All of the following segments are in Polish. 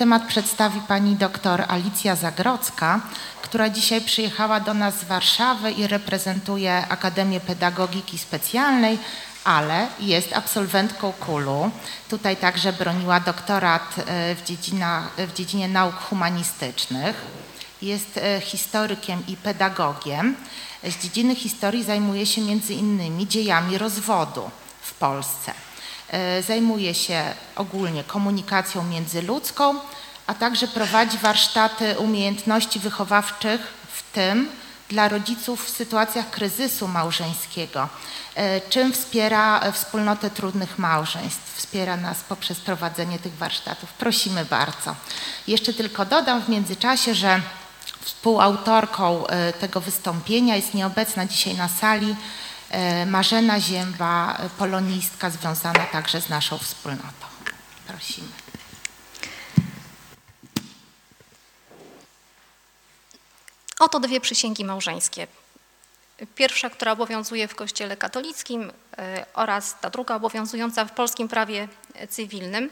temat przedstawi pani doktor Alicja Zagrodzka, która dzisiaj przyjechała do nas z Warszawy i reprezentuje Akademię Pedagogiki Specjalnej, ale jest absolwentką KULU. Tutaj także broniła doktorat e, w, w dziedzinie nauk humanistycznych. Jest e, historykiem i pedagogiem. Z dziedziny historii zajmuje się między innymi dziejami rozwodu w Polsce. E, zajmuje się ogólnie komunikacją międzyludzką, a także prowadzi warsztaty umiejętności wychowawczych, w tym dla rodziców w sytuacjach kryzysu małżeńskiego, e, czym wspiera wspólnotę trudnych małżeństw. Wspiera nas poprzez prowadzenie tych warsztatów. Prosimy bardzo. Jeszcze tylko dodam w międzyczasie, że współautorką e, tego wystąpienia jest nieobecna dzisiaj na sali Marzena Zięba, polonistka związana także z naszą wspólnotą. Prosimy. Oto dwie przysięgi małżeńskie. Pierwsza, która obowiązuje w Kościele katolickim e, oraz ta druga obowiązująca w polskim prawie cywilnym.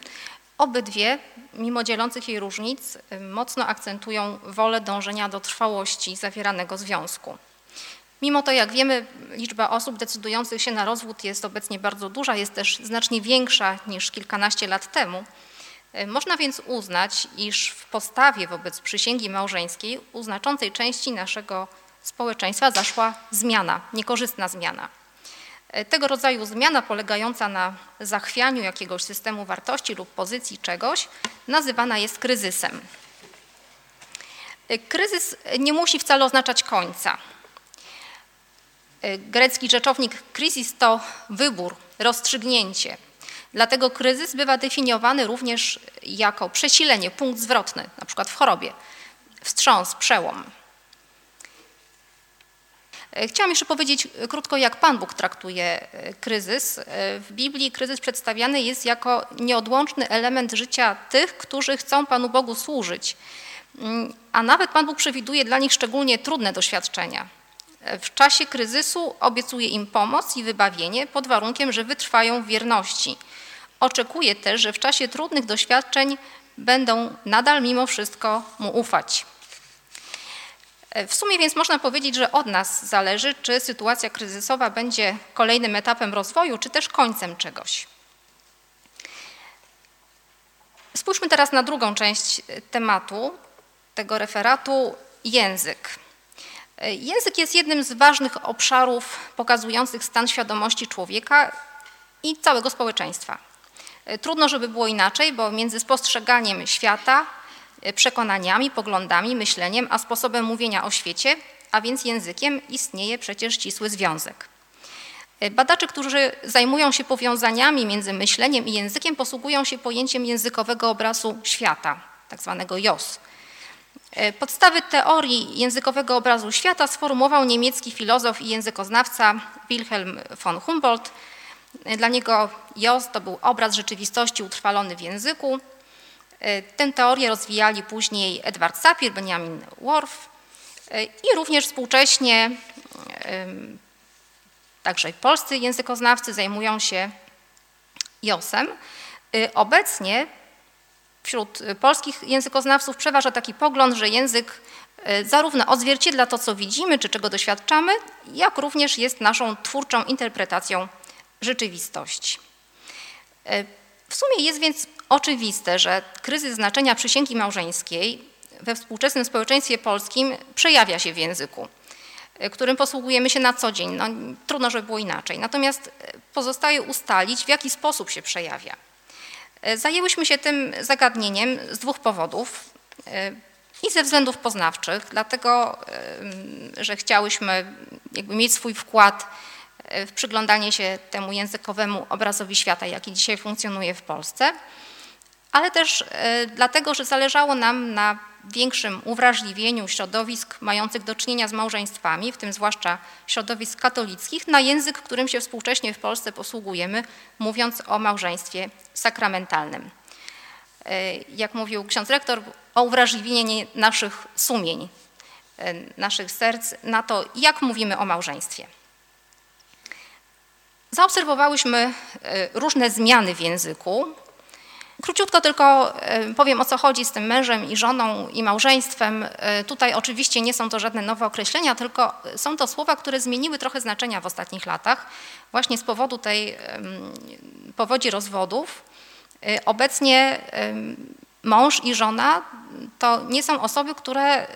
Obydwie, mimo dzielących jej różnic, e, mocno akcentują wolę dążenia do trwałości zawieranego związku. Mimo to, jak wiemy, liczba osób decydujących się na rozwód jest obecnie bardzo duża, jest też znacznie większa niż kilkanaście lat temu. E, można więc uznać, iż w postawie wobec przysięgi małżeńskiej u znaczącej części naszego społeczeństwa zaszła zmiana, niekorzystna zmiana. E, tego rodzaju zmiana polegająca na zachwianiu jakiegoś systemu wartości lub pozycji czegoś nazywana jest kryzysem. E, kryzys nie musi wcale oznaczać końca. E, grecki rzeczownik kryzys to wybór, rozstrzygnięcie. Dlatego kryzys bywa definiowany również jako przesilenie, punkt zwrotny, na przykład w chorobie, wstrząs, przełom. E, chciałam jeszcze powiedzieć krótko, jak Pan Bóg traktuje e, kryzys. W Biblii kryzys przedstawiany jest jako nieodłączny element życia tych, którzy chcą Panu Bogu służyć. Mm, a nawet Pan Bóg przewiduje dla nich szczególnie trudne doświadczenia. W czasie kryzysu obiecuje im pomoc i wybawienie pod warunkiem, że wytrwają w wierności. Oczekuje też, że w czasie trudnych doświadczeń będą nadal mimo wszystko mu ufać. W sumie więc można powiedzieć, że od nas zależy, czy sytuacja kryzysowa będzie kolejnym etapem rozwoju, czy też końcem czegoś. Spójrzmy teraz na drugą część tematu tego referatu język. Język jest jednym z ważnych obszarów pokazujących stan świadomości człowieka i całego społeczeństwa. Trudno, żeby było inaczej, bo między spostrzeganiem świata, przekonaniami, poglądami, myśleniem, a sposobem mówienia o świecie, a więc językiem, istnieje przecież ścisły związek. Badacze, którzy zajmują się powiązaniami między myśleniem i językiem, posługują się pojęciem językowego obrazu świata, tak zwanego JOS. E, podstawy teorii językowego obrazu świata sformułował niemiecki filozof i językoznawca Wilhelm von Humboldt. E, dla niego Jos to był obraz rzeczywistości utrwalony w języku. E, tę teorię rozwijali później Edward Sapir, Benjamin Worf i również współcześnie także polscy językoznawcy zajmują się Josem. Obecnie wśród y, polskich językoznawców przeważa taki pogląd, że język y, zarówno odzwierciedla to, co widzimy, czy czego doświadczamy, jak również jest naszą twórczą interpretacją rzeczywistości. Y, w sumie jest więc oczywiste, że kryzys znaczenia przysięgi małżeńskiej we współczesnym społeczeństwie polskim przejawia się w języku, którym posługujemy się na co dzień. No, trudno, żeby było inaczej. Natomiast pozostaje ustalić, w jaki sposób się przejawia. E, zajęłyśmy się tym zagadnieniem z dwóch powodów. E, I ze względów poznawczych, dlatego, e, że chciałyśmy jakby mieć swój wkład w przyglądanie się temu językowemu obrazowi świata, jaki dzisiaj funkcjonuje w Polsce, ale też dlatego, że zależało nam na większym uwrażliwieniu środowisk mających do czynienia z małżeństwami, w tym zwłaszcza środowisk katolickich, na język, którym się współcześnie w Polsce posługujemy, mówiąc o małżeństwie sakramentalnym. E, jak mówił ksiądz rektor, o uwrażliwienie naszych sumień, e, naszych serc na to, jak mówimy o małżeństwie. Zaobserwowałyśmy e, różne zmiany w języku, Króciutko tylko e, powiem o co chodzi z tym mężem i żoną i małżeństwem. E, tutaj oczywiście nie są to żadne nowe określenia, tylko są to słowa, które zmieniły trochę znaczenia w ostatnich latach, właśnie z powodu tej powodzi rozwodów. E, obecnie mąż i żona to nie są osoby, które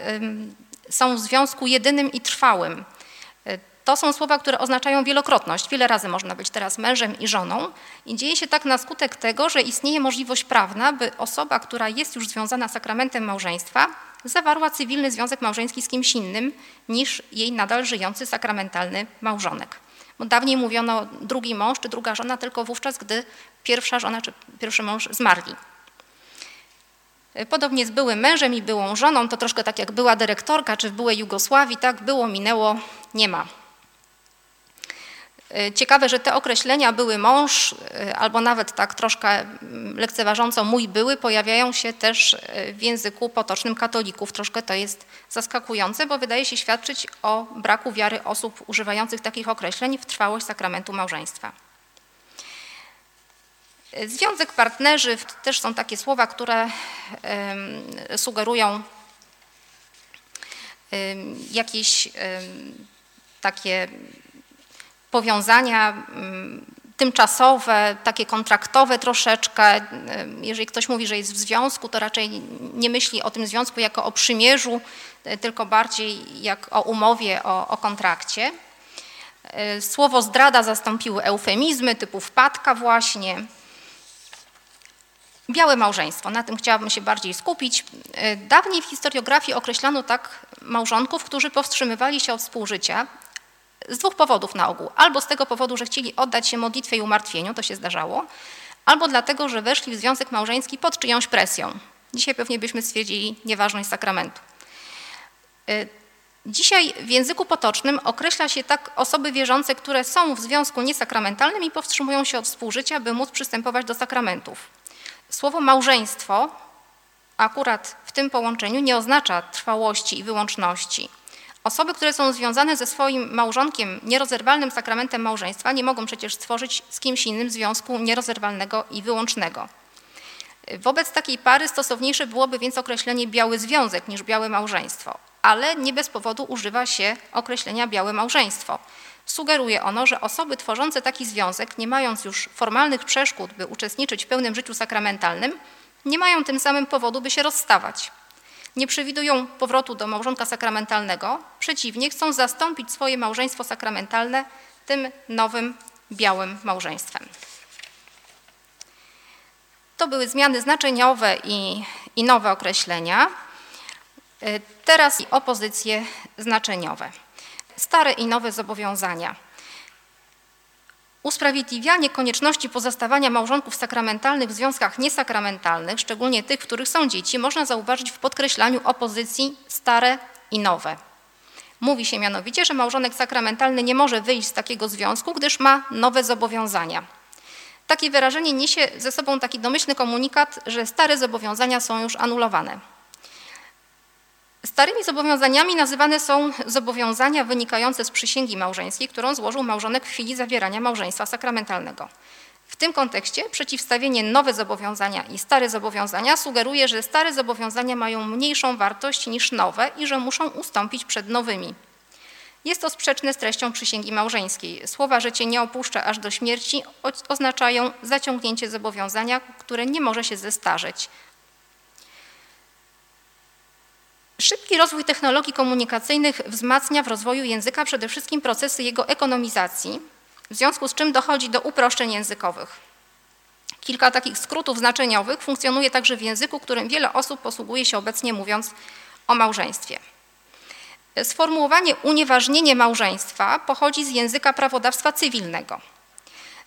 są w związku jedynym i trwałym. To są słowa, które oznaczają wielokrotność. Wiele razy można być teraz mężem i żoną i dzieje się tak na skutek tego, że istnieje możliwość prawna, by osoba, która jest już związana sakramentem małżeństwa, zawarła cywilny związek małżeński z kimś innym niż jej nadal żyjący sakramentalny małżonek. Bo dawniej mówiono drugi mąż czy druga żona tylko wówczas, gdy pierwsza żona czy pierwszy mąż zmarli. Podobnie z byłym mężem i byłą żoną, to troszkę tak jak była dyrektorka czy w byłej Jugosławii, tak było, minęło, nie ma. E, ciekawe, że te określenia były mąż, e, albo nawet tak troszkę mm, lekceważąco mój były, pojawiają się też e, w języku potocznym katolików. Troszkę to jest zaskakujące, bo wydaje się świadczyć o braku wiary osób używających takich określeń w trwałość sakramentu małżeństwa. Związek partnerzy też są takie słowa, które sugerują jakieś takie powiązania mm, tymczasowe, takie kontraktowe troszeczkę. Jeżeli ktoś mówi, że jest w związku, to raczej nie myśli o tym związku jako o przymierzu, e, tylko bardziej jak o umowie, o, o kontrakcie. E, słowo zdrada zastąpiły eufemizmy typu wpadka właśnie. Białe małżeństwo, na tym chciałabym się bardziej skupić. E, dawniej w historiografii określano tak małżonków, którzy powstrzymywali się od współżycia z dwóch powodów na ogół. Albo z tego powodu, że chcieli oddać się modlitwie i umartwieniu, to się zdarzało, albo dlatego, że weszli w związek małżeński pod czyjąś presją. Dzisiaj pewnie byśmy stwierdzili nieważność sakramentu. Y, dzisiaj w języku potocznym określa się tak osoby wierzące, które są w związku niesakramentalnym i powstrzymują się od współżycia, by móc przystępować do sakramentów. Słowo małżeństwo akurat w tym połączeniu nie oznacza trwałości i wyłączności. Osoby, które są związane ze swoim małżonkiem nierozerwalnym sakramentem małżeństwa, nie mogą przecież stworzyć z kimś innym związku nierozerwalnego i wyłącznego. Wobec takiej pary stosowniejsze byłoby więc określenie biały związek niż białe małżeństwo, ale nie bez powodu używa się określenia białe małżeństwo. Sugeruje ono, że osoby tworzące taki związek, nie mając już formalnych przeszkód, by uczestniczyć w pełnym życiu sakramentalnym, nie mają tym samym powodu, by się rozstawać nie przewidują powrotu do małżonka sakramentalnego, przeciwnie, chcą zastąpić swoje małżeństwo sakramentalne tym nowym, białym małżeństwem. To były zmiany znaczeniowe i, i nowe określenia. Y, teraz opozycje znaczeniowe. Stare i nowe zobowiązania. Usprawiedliwianie konieczności pozostawania małżonków sakramentalnych w związkach niesakramentalnych, szczególnie tych, w których są dzieci, można zauważyć w podkreślaniu opozycji stare i nowe. Mówi się mianowicie, że małżonek sakramentalny nie może wyjść z takiego związku, gdyż ma nowe zobowiązania. Takie wyrażenie niesie ze sobą taki domyślny komunikat, że stare zobowiązania są już anulowane. Starymi zobowiązaniami nazywane są zobowiązania wynikające z przysięgi małżeńskiej, którą złożył małżonek w chwili zawierania małżeństwa sakramentalnego. W tym kontekście przeciwstawienie nowe zobowiązania i stare zobowiązania sugeruje, że stare zobowiązania mają mniejszą wartość niż nowe i że muszą ustąpić przed nowymi. Jest to sprzeczne z treścią przysięgi małżeńskiej. Słowa, że cię nie opuszcza aż do śmierci, oznaczają zaciągnięcie zobowiązania, które nie może się zestarzeć, Szybki rozwój technologii komunikacyjnych wzmacnia w rozwoju języka przede wszystkim procesy jego ekonomizacji, w związku z czym dochodzi do uproszczeń językowych. Kilka takich skrótów znaczeniowych funkcjonuje także w języku, którym wiele osób posługuje się obecnie mówiąc o małżeństwie. Sformułowanie unieważnienie małżeństwa pochodzi z języka prawodawstwa cywilnego.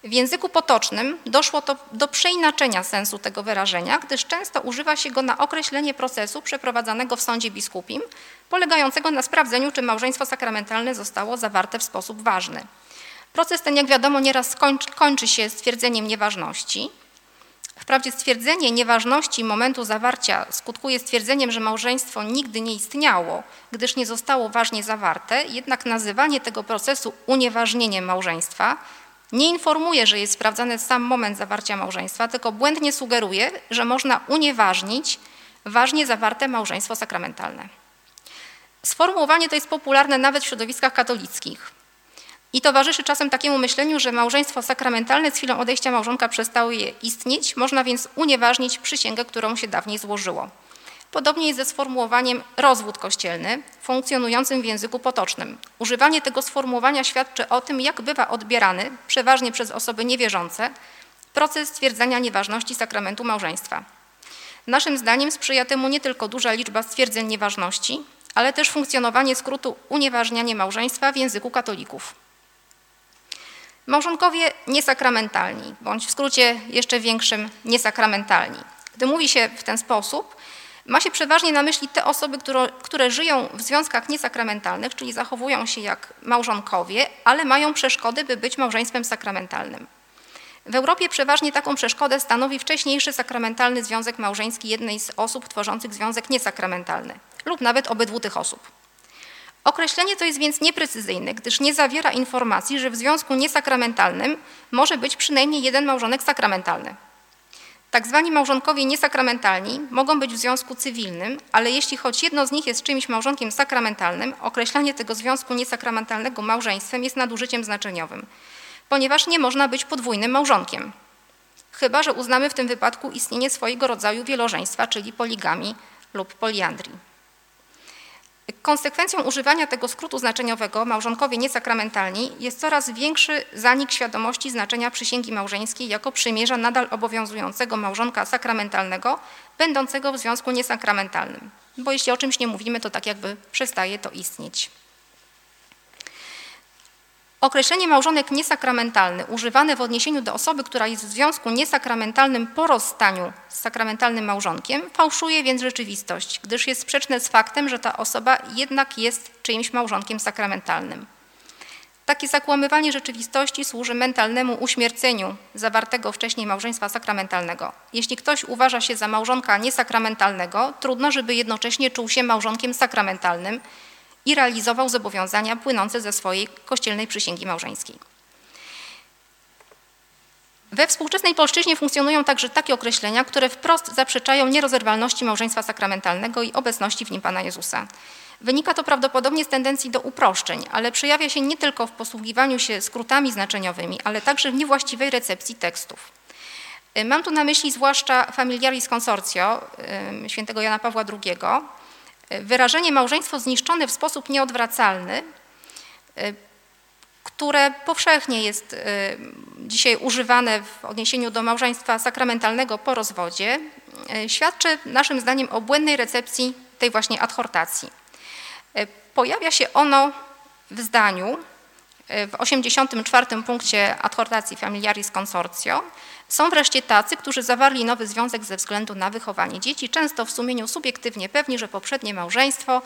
W języku potocznym doszło to do przeinaczenia sensu tego wyrażenia, gdyż często używa się go na określenie procesu przeprowadzanego w sądzie biskupim, polegającego na sprawdzeniu, czy małżeństwo sakramentalne zostało zawarte w sposób ważny. Proces ten, jak wiadomo, nieraz kończy, kończy się stwierdzeniem nieważności. Wprawdzie stwierdzenie nieważności momentu zawarcia skutkuje stwierdzeniem, że małżeństwo nigdy nie istniało, gdyż nie zostało ważnie zawarte, jednak nazywanie tego procesu unieważnieniem małżeństwa Nie informuje, że jest sprawdzany sam moment zawarcia małżeństwa, tylko błędnie sugeruje, że można unieważnić ważnie zawarte małżeństwo sakramentalne. Sformułowanie to jest popularne nawet w środowiskach katolickich i towarzyszy czasem takiemu myśleniu, że małżeństwo sakramentalne z chwilą odejścia małżonka przestały istnieć, można więc unieważnić przysięgę, którą się dawniej złożyło. Podobnie jest ze sformułowaniem rozwód kościelny, funkcjonującym w języku potocznym. Używanie tego sformułowania świadczy o tym, jak bywa odbierany, przeważnie przez osoby niewierzące, proces stwierdzania nieważności sakramentu małżeństwa. Naszym zdaniem sprzyja temu nie tylko duża liczba stwierdzeń nieważności, ale też funkcjonowanie skrótu unieważnianie małżeństwa w języku katolików. Małżonkowie niesakramentalni, bądź w skrócie jeszcze większym niesakramentalni. Gdy mówi się w ten sposób, ma się przeważnie na myśli te osoby, które, które żyją w związkach niesakramentalnych, czyli zachowują się jak małżonkowie, ale mają przeszkody, by być małżeństwem sakramentalnym. W Europie przeważnie taką przeszkodę stanowi wcześniejszy sakramentalny związek małżeński jednej z osób tworzących związek niesakramentalny lub nawet obydwu tych osób. Określenie to jest więc nieprecyzyjne, gdyż nie zawiera informacji, że w związku niesakramentalnym może być przynajmniej jeden małżonek sakramentalny. Tak zwani małżonkowie niesakramentalni mogą być w związku cywilnym, ale jeśli choć jedno z nich jest czymś małżonkiem sakramentalnym, określanie tego związku niesakramentalnego małżeństwem jest nadużyciem znaczeniowym, ponieważ nie można być podwójnym małżonkiem. Chyba, że uznamy w tym wypadku istnienie swojego rodzaju wielożeństwa, czyli poligami lub poliandrii. Konsekwencją używania tego skrótu znaczeniowego małżonkowie niesakramentalni jest coraz większy zanik świadomości znaczenia przysięgi małżeńskiej jako przymierza nadal obowiązującego małżonka sakramentalnego, będącego w związku niesakramentalnym. Bo jeśli o czymś nie mówimy, to tak jakby przestaje to istnieć. Określenie małżonek niesakramentalny używane w odniesieniu do osoby, która jest w związku niesakramentalnym po rozstaniu z sakramentalnym małżonkiem, fałszuje więc rzeczywistość, gdyż jest sprzeczne z faktem, że ta osoba jednak jest czyimś małżonkiem sakramentalnym. Takie zakłamywanie rzeczywistości służy mentalnemu uśmierceniu zawartego wcześniej małżeństwa sakramentalnego. Jeśli ktoś uważa się za małżonka niesakramentalnego, trudno, żeby jednocześnie czuł się małżonkiem sakramentalnym i realizował zobowiązania płynące ze swojej kościelnej przysięgi małżeńskiej. We współczesnej polszczyźnie funkcjonują także takie określenia, które wprost zaprzeczają nierozerwalności małżeństwa sakramentalnego i obecności w nim Pana Jezusa. Wynika to prawdopodobnie z tendencji do uproszczeń, ale przejawia się nie tylko w posługiwaniu się skrótami znaczeniowymi, ale także w niewłaściwej recepcji tekstów. Mam tu na myśli zwłaszcza Familiaris Consortio świętego Jana Pawła II, wyrażenie małżeństwo zniszczone w sposób nieodwracalny, e, które powszechnie jest e, dzisiaj używane w odniesieniu do małżeństwa sakramentalnego po rozwodzie, e, świadczy naszym zdaniem o błędnej recepcji tej właśnie adhortacji. Pojawia się ono w zdaniu w 84 punkcie adhortacji Familiaris Consortio, są wreszcie tacy, którzy zawarli nowy związek ze względu na wychowanie dzieci, często w sumieniu subiektywnie pewni, że poprzednie małżeństwo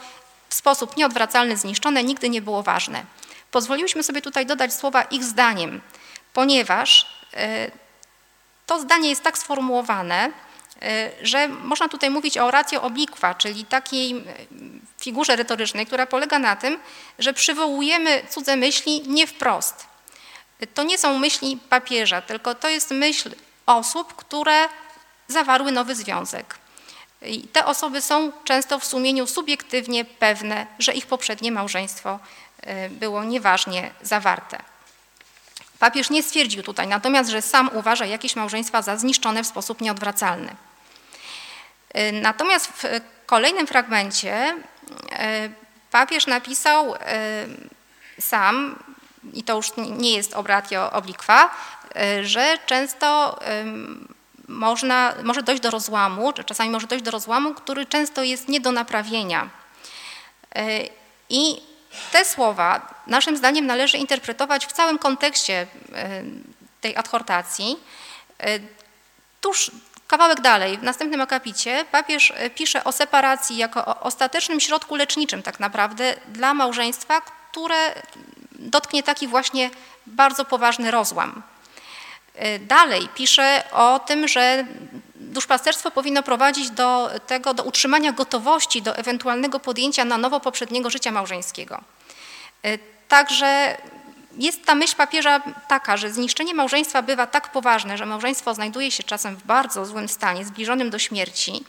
w sposób nieodwracalny zniszczone nigdy nie było ważne. Pozwoliłyśmy sobie tutaj dodać słowa ich zdaniem, ponieważ e, to zdanie jest tak sformułowane, e, że można tutaj mówić o ratio obliqua, czyli takiej figurze retorycznej, która polega na tym, że przywołujemy cudze myśli nie wprost, to nie są myśli papieża, tylko to jest myśl osób, które zawarły nowy związek. I te osoby są często w sumieniu subiektywnie pewne, że ich poprzednie małżeństwo e, było nieważnie zawarte. Papież nie stwierdził tutaj natomiast, że sam uważa jakieś małżeństwa za zniszczone w sposób nieodwracalny. E, natomiast w kolejnym fragmencie e, papież napisał sam, i to już nie jest obratio obliqua, e, że często można, może dojść do rozłamu, czy czasami może dojść do rozłamu, który często jest nie do naprawienia. E, I te słowa naszym zdaniem należy interpretować w całym kontekście e, tej adhortacji. Tuż kawałek dalej, w następnym akapicie, papież pisze o separacji jako o ostatecznym środku leczniczym tak naprawdę dla małżeństwa, które dotknie taki właśnie bardzo poważny rozłam. E, dalej pisze o tym, że duszpasterstwo powinno prowadzić do tego, do utrzymania gotowości do ewentualnego podjęcia na nowo poprzedniego życia małżeńskiego. E, także jest ta myśl papieża taka, że zniszczenie małżeństwa bywa tak poważne, że małżeństwo znajduje się czasem w bardzo złym stanie, zbliżonym do śmierci.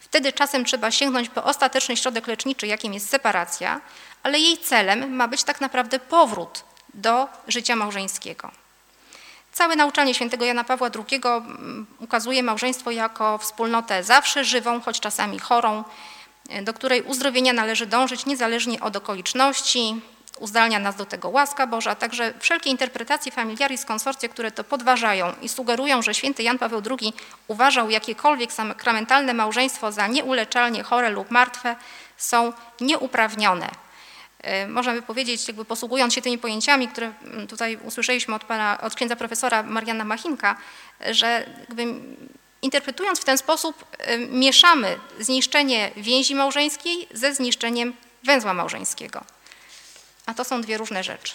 Wtedy czasem trzeba sięgnąć po ostateczny środek leczniczy, jakim jest separacja, ale jej celem ma być tak naprawdę powrót do życia małżeńskiego. Całe nauczanie świętego Jana Pawła II mm, ukazuje małżeństwo jako wspólnotę zawsze żywą, choć czasami chorą, do której uzdrowienia należy dążyć niezależnie od okoliczności, uzdalnia nas do tego łaska Boża, także wszelkie interpretacje familiaris consortia, które to podważają i sugerują, że święty Jan Paweł II uważał jakiekolwiek sakramentalne małżeństwo za nieuleczalnie chore lub martwe, są nieuprawnione. E, można by powiedzieć, jakby posługując się tymi pojęciami, które mm, tutaj usłyszeliśmy od, pana, od księdza profesora Mariana Machinka, że interpretując w ten sposób e, mieszamy zniszczenie więzi małżeńskiej ze zniszczeniem węzła małżeńskiego. A to są dwie różne rzeczy.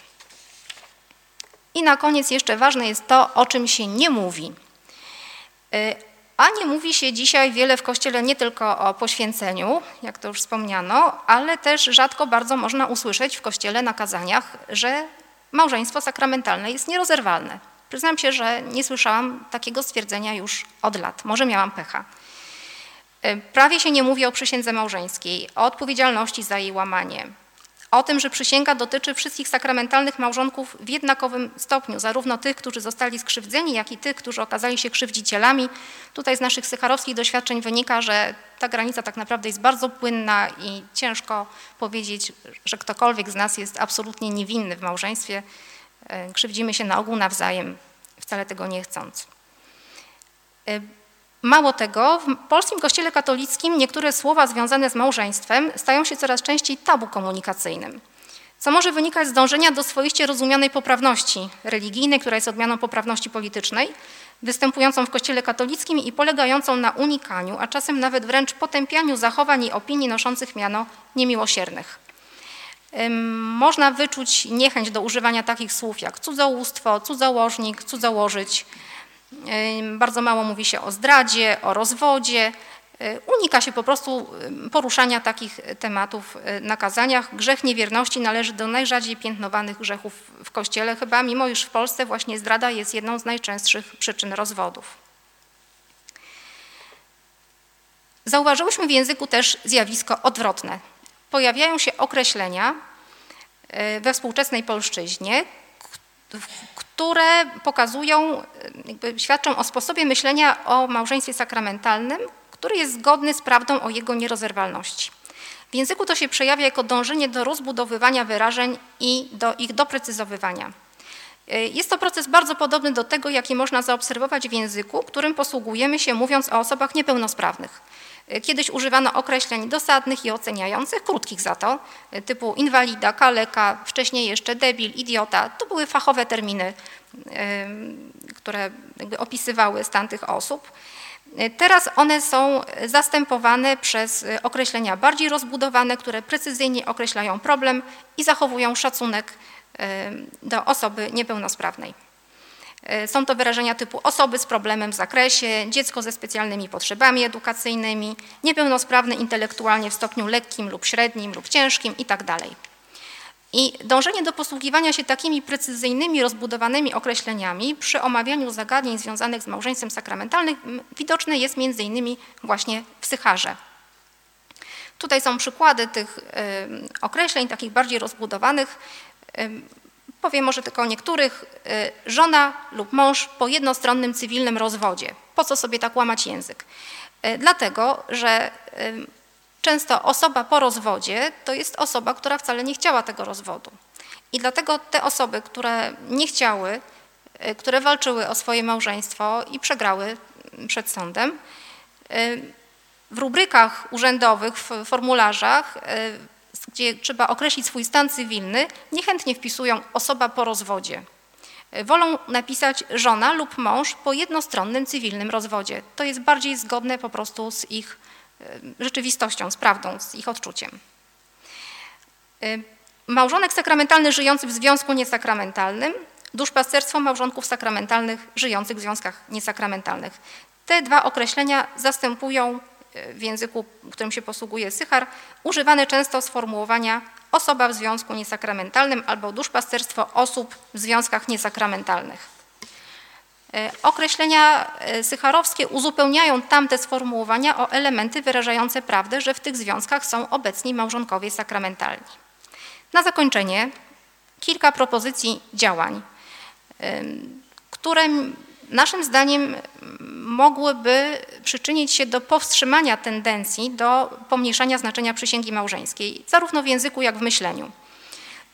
I na koniec jeszcze ważne jest to, o czym się nie mówi. A nie mówi się dzisiaj wiele w Kościele nie tylko o poświęceniu, jak to już wspomniano, ale też rzadko bardzo można usłyszeć w Kościele na kazaniach, że małżeństwo sakramentalne jest nierozerwalne. Przyznam się, że nie słyszałam takiego stwierdzenia już od lat. Może miałam pecha. E, prawie się nie mówi o przysiędze małżeńskiej, o odpowiedzialności za jej łamanie, o tym, że przysięga dotyczy wszystkich sakramentalnych małżonków w jednakowym stopniu, zarówno tych, którzy zostali skrzywdzeni, jak i tych, którzy okazali się krzywdzicielami. Tutaj z naszych sycharowskich doświadczeń wynika, że ta granica tak naprawdę jest bardzo płynna i ciężko powiedzieć, że ktokolwiek z nas jest absolutnie niewinny w małżeństwie. E, krzywdzimy się na ogół nawzajem, wcale tego nie chcąc. Mało tego, w polskim kościele katolickim niektóre słowa związane z małżeństwem stają się coraz częściej tabu komunikacyjnym, co może wynikać z dążenia do swoiście rozumianej poprawności religijnej, która jest odmianą poprawności politycznej, występującą w kościele katolickim i polegającą na unikaniu, a czasem nawet wręcz potępianiu zachowań i opinii noszących miano niemiłosiernych. Można wyczuć niechęć do używania takich słów jak cudzołóstwo, cudzołożnik, cudzołożyć, bardzo mało mówi się o zdradzie, o rozwodzie. E, unika się po prostu poruszania takich tematów e, na kazaniach. Grzech niewierności należy do najrzadziej piętnowanych grzechów w Kościele, chyba mimo iż w Polsce właśnie zdrada jest jedną z najczęstszych przyczyn rozwodów. Zauważyłyśmy w języku też zjawisko odwrotne. Pojawiają się określenia e, we współczesnej polszczyźnie, które pokazują, świadczą o sposobie myślenia o małżeństwie sakramentalnym, który jest zgodny z prawdą o jego nierozerwalności. W języku to się przejawia jako dążenie do rozbudowywania wyrażeń i do ich doprecyzowywania. Jest to proces bardzo podobny do tego, jaki można zaobserwować w języku, którym posługujemy się mówiąc o osobach niepełnosprawnych. Kiedyś używano określeń dosadnych i oceniających, krótkich za to, typu inwalida, kaleka, wcześniej jeszcze debil, idiota. To były fachowe terminy, które opisywały stan tych osób. Teraz one są zastępowane przez określenia bardziej rozbudowane, które precyzyjnie określają problem i zachowują szacunek do osoby niepełnosprawnej. E, są to wyrażenia typu osoby z problemem w zakresie, dziecko ze specjalnymi potrzebami edukacyjnymi, niepełnosprawne intelektualnie w stopniu lekkim lub średnim lub ciężkim itd. I dążenie do posługiwania się takimi precyzyjnymi, rozbudowanymi określeniami przy omawianiu zagadnień związanych z małżeństwem sakramentalnym widoczne jest między innymi właśnie w psycharze. Tutaj są przykłady tych określeń, takich bardziej rozbudowanych. Powiem może tylko o niektórych. Y, żona lub mąż po jednostronnym cywilnym rozwodzie. Po co sobie tak łamać język? Y, dlatego, że y, często osoba po rozwodzie to jest osoba, która wcale nie chciała tego rozwodu. I dlatego te osoby, które nie chciały, które walczyły o swoje małżeństwo i przegrały przed sądem, w rubrykach urzędowych, w formularzach gdzie trzeba określić swój stan cywilny, niechętnie wpisują osoba po rozwodzie. Wolą napisać żona lub mąż po jednostronnym cywilnym rozwodzie. To jest bardziej zgodne po prostu z ich e, rzeczywistością, z prawdą, z ich odczuciem. E, małżonek sakramentalny żyjący w związku niesakramentalnym, duszpasterstwo małżonków sakramentalnych żyjących w związkach niesakramentalnych. Te dwa określenia zastępują w języku, którym się posługuje Sychar, używane często sformułowania osoba w związku niesakramentalnym albo duszpasterstwo osób w związkach niesakramentalnych. E, określenia e, sycharowskie uzupełniają tamte sformułowania o elementy wyrażające prawdę, że w tych związkach są obecni małżonkowie sakramentalni. Na zakończenie kilka propozycji działań, które naszym zdaniem mogłyby przyczynić się do powstrzymania tendencji do pomniejszania znaczenia przysięgi małżeńskiej, zarówno w języku, jak w myśleniu.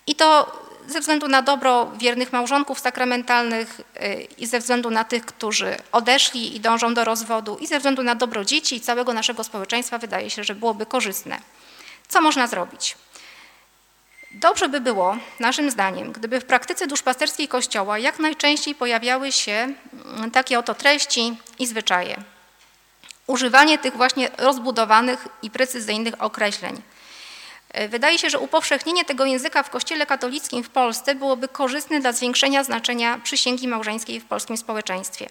I to ze względu na dobro wiernych małżonków sakramentalnych y, i ze względu na tych, którzy odeszli i dążą do rozwodu i ze względu na dobro dzieci i całego naszego społeczeństwa wydaje się, że byłoby korzystne. Co można zrobić? Dobrze by było, naszym zdaniem, gdyby w praktyce duszpasterskiej Kościoła jak najczęściej pojawiały się mm, takie oto treści i zwyczaje. Używanie tych właśnie rozbudowanych i precyzyjnych określeń. E, wydaje się, że upowszechnienie tego języka w Kościele katolickim w Polsce byłoby korzystne dla zwiększenia znaczenia przysięgi małżeńskiej w polskim społeczeństwie.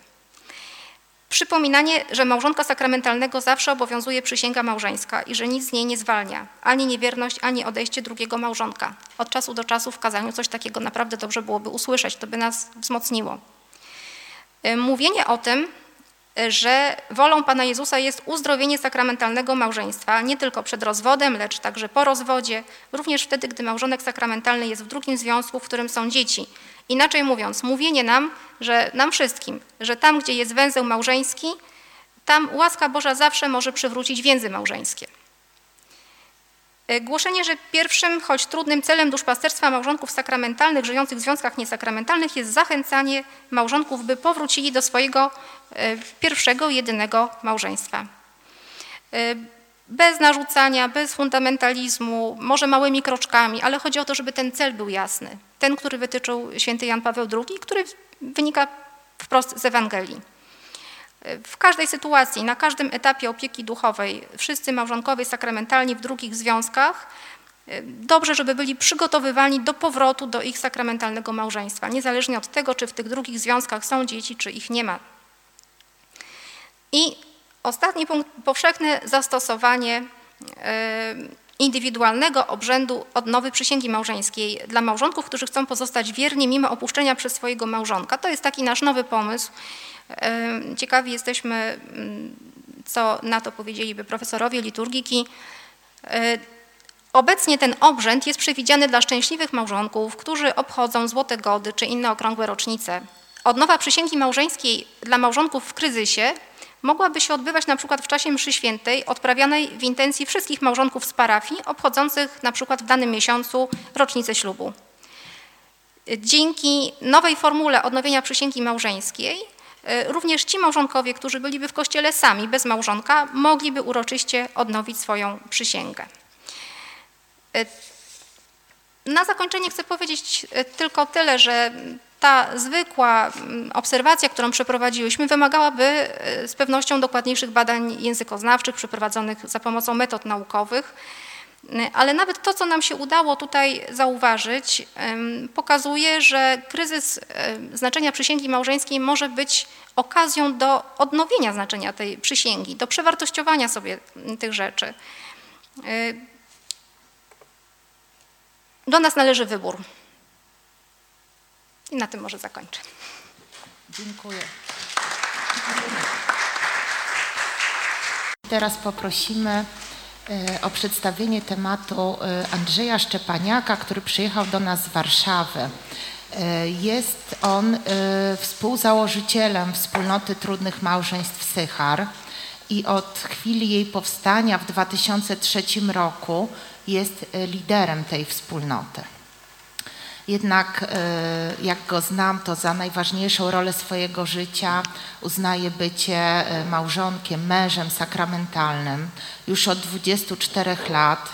Przypominanie, że małżonka sakramentalnego zawsze obowiązuje przysięga małżeńska i że nic z niej nie zwalnia, ani niewierność, ani odejście drugiego małżonka. Od czasu do czasu w kazaniu coś takiego naprawdę dobrze byłoby usłyszeć, to by nas wzmocniło. E, mówienie o tym, e, że wolą Pana Jezusa jest uzdrowienie sakramentalnego małżeństwa, nie tylko przed rozwodem, lecz także po rozwodzie, również wtedy, gdy małżonek sakramentalny jest w drugim związku, w którym są dzieci, Inaczej mówiąc, mówienie nam, że nam wszystkim, że tam, gdzie jest węzeł małżeński, tam łaska Boża zawsze może przywrócić więzy małżeńskie. E, głoszenie, że pierwszym, choć trudnym celem duszpasterstwa małżonków sakramentalnych żyjących w związkach niesakramentalnych jest zachęcanie małżonków, by powrócili do swojego e, pierwszego, jedynego małżeństwa. Bez narzucania, bez fundamentalizmu, może małymi kroczkami, ale chodzi o to, żeby ten cel był jasny. Ten, który wytyczył święty Jan Paweł II, który wynika wprost z Ewangelii. W każdej sytuacji, na każdym etapie opieki duchowej, wszyscy małżonkowie sakramentalni w drugich związkach, dobrze, żeby byli przygotowywani do powrotu do ich sakramentalnego małżeństwa, niezależnie od tego, czy w tych drugich związkach są dzieci, czy ich nie ma. I Ostatni punkt, powszechne zastosowanie e, indywidualnego obrzędu odnowy przysięgi małżeńskiej dla małżonków, którzy chcą pozostać wierni mimo opuszczenia przez swojego małżonka. To jest taki nasz nowy pomysł. E, ciekawi jesteśmy, mm, co na to powiedzieliby profesorowie liturgiki. E, obecnie ten obrzęd jest przewidziany dla szczęśliwych małżonków, którzy obchodzą złote gody czy inne okrągłe rocznice. Odnowa przysięgi małżeńskiej dla małżonków w kryzysie mogłaby się odbywać na przykład w czasie mszy świętej odprawianej w intencji wszystkich małżonków z parafii obchodzących na przykład w danym miesiącu rocznicę ślubu. Dzięki nowej formule odnowienia przysięgi małżeńskiej e, również ci małżonkowie, którzy byliby w kościele sami, bez małżonka, mogliby uroczyście odnowić swoją przysięgę. E, na zakończenie chcę powiedzieć e, tylko tyle, że ta zwykła mm, obserwacja, którą przeprowadziłyśmy, wymagałaby e, z pewnością dokładniejszych badań językoznawczych przeprowadzonych za pomocą metod naukowych. E, ale nawet to, co nam się udało tutaj zauważyć, pokazuje, że kryzys e, znaczenia przysięgi małżeńskiej może być okazją do odnowienia znaczenia tej przysięgi, do przewartościowania sobie tych rzeczy. Do nas należy wybór. I na tym może zakończę. Dziękuję. Teraz poprosimy e, o przedstawienie tematu e, Andrzeja Szczepaniaka, który przyjechał do nas z Warszawy. E, jest on współzałożycielem wspólnoty trudnych małżeństw Sychar i od chwili jej powstania w 2003 roku jest liderem tej wspólnoty. Jednak e, jak go znam, to za najważniejszą rolę swojego życia uznaje bycie e, małżonkiem, mężem sakramentalnym już od 24 lat.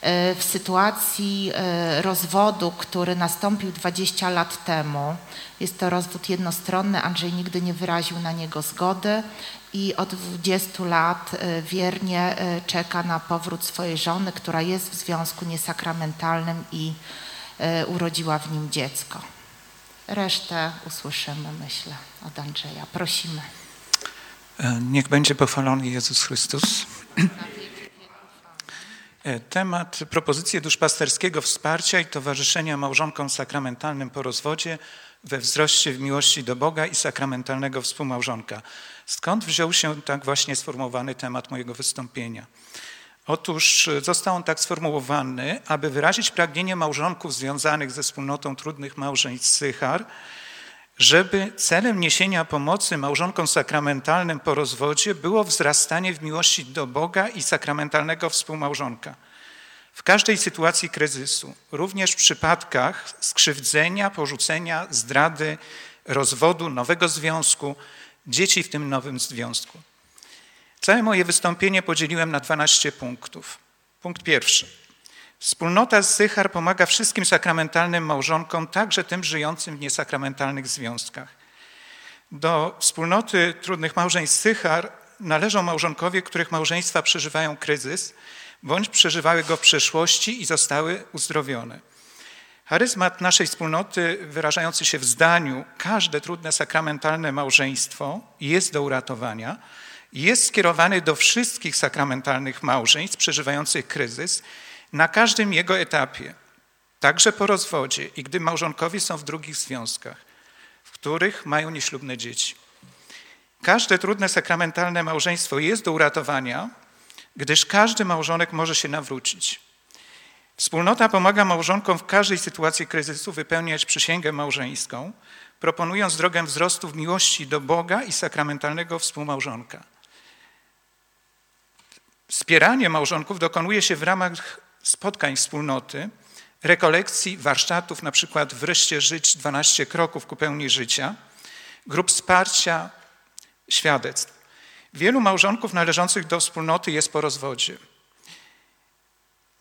E, w sytuacji rozwodu, który nastąpił 20 lat temu, jest to rozwód jednostronny, Andrzej nigdy nie wyraził na niego zgody i od 20 lat wiernie czeka na powrót swojej żony, która jest w związku niesakramentalnym i urodziła w nim dziecko. Resztę usłyszymy, myślę, od Andrzeja. Prosimy. E, niech będzie pochwalony Jezus Chrystus. E, temat propozycji duszpasterskiego wsparcia i towarzyszenia małżonkom sakramentalnym po rozwodzie we wzroście w miłości do Boga i sakramentalnego współmałżonka. Skąd wziął się tak właśnie sformułowany temat mojego wystąpienia? Otóż e, został on tak sformułowany, aby wyrazić pragnienie małżonków związanych ze wspólnotą trudnych małżeństw Sychar, żeby celem niesienia pomocy małżonkom sakramentalnym po rozwodzie było wzrastanie w miłości do Boga i sakramentalnego współmałżonka. W każdej sytuacji kryzysu, również w przypadkach skrzywdzenia, porzucenia, zdrady, rozwodu, nowego związku, dzieci w tym nowym związku. Całe moje wystąpienie podzieliłem na 12 punktów. Punkt pierwszy. Wspólnota z Sychar pomaga wszystkim sakramentalnym małżonkom, także tym żyjącym w niesakramentalnych związkach. Do wspólnoty trudnych małżeństw Sychar należą małżonkowie, których małżeństwa przeżywają kryzys bądź przeżywały go w przeszłości i zostały uzdrowione. Charyzmat naszej wspólnoty, wyrażający się w zdaniu, każde trudne sakramentalne małżeństwo jest do uratowania, jest skierowany do wszystkich sakramentalnych małżeństw przeżywających kryzys na każdym jego etapie, także po rozwodzie i gdy małżonkowie są w drugich związkach, w których mają nieślubne dzieci. Każde trudne sakramentalne małżeństwo jest do uratowania, gdyż każdy małżonek może się nawrócić. Wspólnota pomaga małżonkom w każdej sytuacji kryzysu wypełniać przysięgę małżeńską, proponując drogę wzrostu w miłości do Boga i sakramentalnego współmałżonka. Wspieranie małżonków dokonuje się w ramach spotkań wspólnoty, rekolekcji, warsztatów, na przykład Wreszcie Żyć 12 kroków ku pełni życia, grup wsparcia, świadectw. Wielu małżonków należących do wspólnoty jest po rozwodzie.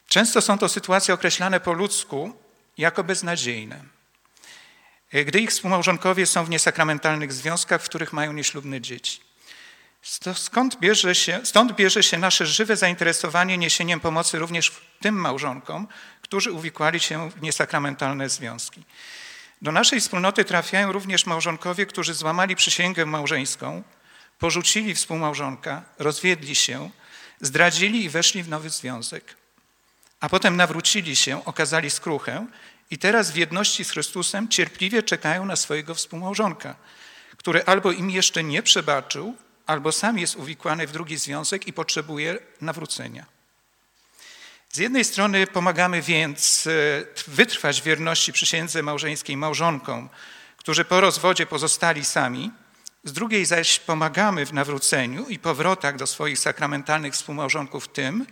Często są to sytuacje określane po ludzku jako beznadziejne. Gdy ich współmałżonkowie są w niesakramentalnych związkach, w których mają nieślubne dzieci. Skąd bierze, się, stąd bierze się nasze żywe zainteresowanie niesieniem pomocy również tym małżonkom, którzy uwikłali się w niesakramentalne związki. Do naszej wspólnoty trafiają również małżonkowie, którzy złamali przysięgę małżeńską, porzucili współmałżonka, rozwiedli się, zdradzili i weszli w nowy związek. A potem nawrócili się, okazali skruchę i teraz w jedności z Chrystusem cierpliwie czekają na swojego współmałżonka, który albo im jeszcze nie przebaczył, albo sam jest uwikłany w drugi związek i potrzebuje nawrócenia. Z jednej strony pomagamy więc e, wytrwać wierności przysiędze małżeńskiej małżonkom, którzy po rozwodzie pozostali sami, z drugiej zaś pomagamy w nawróceniu i powrotach do swoich sakramentalnych współmałżonków tym,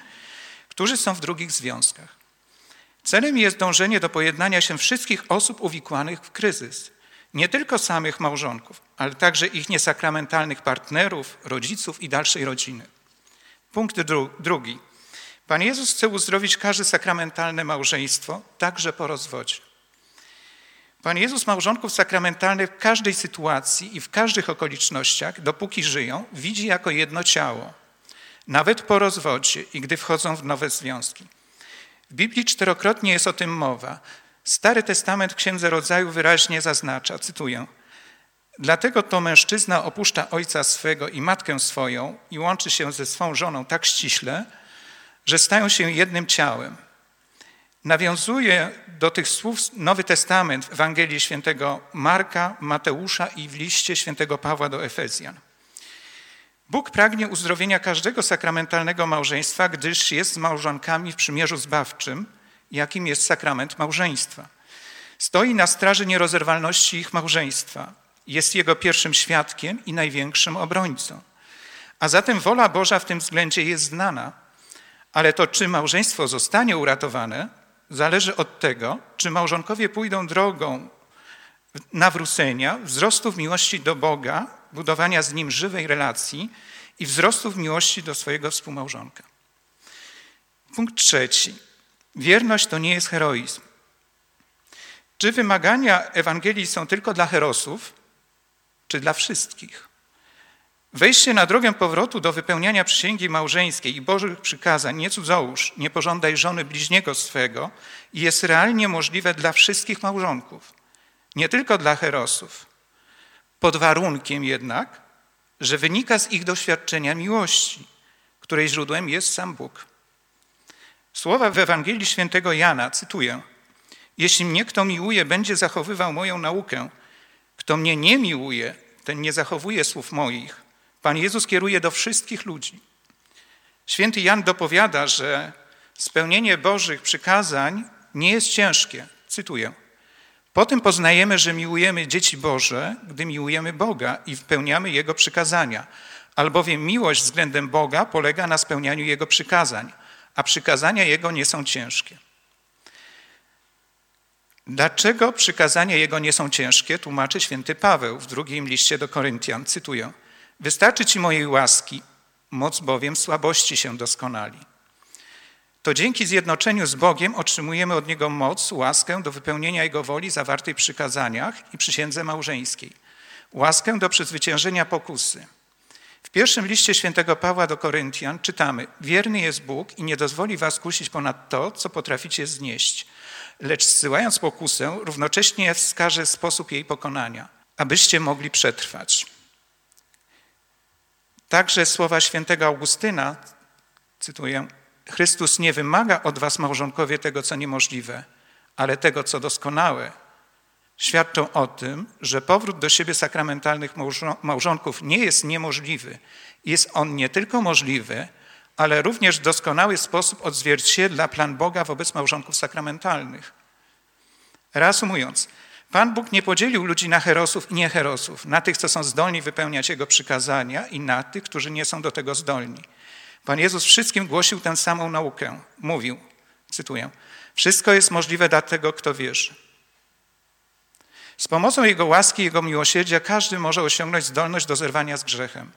którzy są w drugich związkach. Celem jest dążenie do pojednania się wszystkich osób uwikłanych w kryzys, nie tylko samych małżonków, ale także ich niesakramentalnych partnerów, rodziców i dalszej rodziny. Punkt dru drugi. Pan Jezus chce uzdrowić każde sakramentalne małżeństwo, także po rozwodzie. Pan Jezus małżonków sakramentalnych w każdej sytuacji i w każdych okolicznościach, dopóki żyją, widzi jako jedno ciało, nawet po rozwodzie i gdy wchodzą w nowe związki. W Biblii czterokrotnie jest o tym mowa. Stary Testament w Księdze Rodzaju wyraźnie zaznacza, cytuję, Dlatego to mężczyzna opuszcza ojca swego i matkę swoją i łączy się ze swą żoną tak ściśle, że stają się jednym ciałem. Nawiązuje do tych słów Nowy Testament w Ewangelii świętego Marka, Mateusza i w liście świętego Pawła do Efezjan. Bóg pragnie uzdrowienia każdego sakramentalnego małżeństwa, gdyż jest z małżonkami w przymierzu zbawczym, jakim jest sakrament małżeństwa. Stoi na straży nierozerwalności ich małżeństwa. Jest jego pierwszym świadkiem i największym obrońcą. A zatem wola Boża w tym względzie jest znana. Ale to, czy małżeństwo zostanie uratowane, zależy od tego, czy małżonkowie pójdą drogą nawrócenia, wzrostu w miłości do Boga, budowania z Nim żywej relacji i wzrostu w miłości do swojego współmałżonka. Punkt trzeci. Wierność to nie jest heroizm. Czy wymagania Ewangelii są tylko dla herosów, czy dla wszystkich? Wejście na drogę powrotu do wypełniania przysięgi małżeńskiej i Bożych przykazań, nie cudzołóż, nie pożądaj żony bliźniego swego, jest realnie możliwe dla wszystkich małżonków, nie tylko dla herosów. Pod warunkiem jednak, że wynika z ich doświadczenia miłości, której źródłem jest sam Bóg. Słowa w Ewangelii świętego Jana, cytuję: Jeśli mnie kto miłuje, będzie zachowywał moją naukę. Kto mnie nie miłuje, ten nie zachowuje słów moich. Pan Jezus kieruje do wszystkich ludzi. Święty Jan dopowiada, że spełnienie Bożych przykazań nie jest ciężkie. Cytuję. Po tym poznajemy, że miłujemy dzieci Boże, gdy miłujemy Boga i wypełniamy Jego przykazania. Albowiem miłość względem Boga polega na spełnianiu Jego przykazań, a przykazania Jego nie są ciężkie. Dlaczego przykazania Jego nie są ciężkie, tłumaczy święty Paweł w drugim liście do Koryntian. Cytuję. Wystarczy Ci mojej łaski, moc bowiem słabości się doskonali. To dzięki zjednoczeniu z Bogiem otrzymujemy od Niego moc, łaskę do wypełnienia Jego woli zawartej w przykazaniach i przysiędze małżeńskiej. Łaskę do przezwyciężenia pokusy. W pierwszym liście świętego Pawła do Koryntian czytamy: Wierny jest Bóg i nie dozwoli was kusić ponad to, co potraficie znieść, lecz zsyłając pokusę, równocześnie wskaże sposób jej pokonania, abyście mogli przetrwać. Także słowa świętego Augustyna, cytuję: Chrystus nie wymaga od was, małżonkowie, tego, co niemożliwe, ale tego, co doskonałe. Świadczą o tym, że powrót do siebie sakramentalnych małżonków nie jest niemożliwy. Jest on nie tylko możliwy, ale również w doskonały sposób odzwierciedla plan Boga wobec małżonków sakramentalnych. Reasumując, Pan Bóg nie podzielił ludzi na herosów i nieherosów, na tych, co są zdolni wypełniać Jego przykazania i na tych, którzy nie są do tego zdolni. Pan Jezus wszystkim głosił tę samą naukę. Mówił, cytuję, wszystko jest możliwe dla tego, kto wierzy. Z pomocą Jego łaski, Jego miłosierdzia każdy może osiągnąć zdolność do zerwania z grzechem.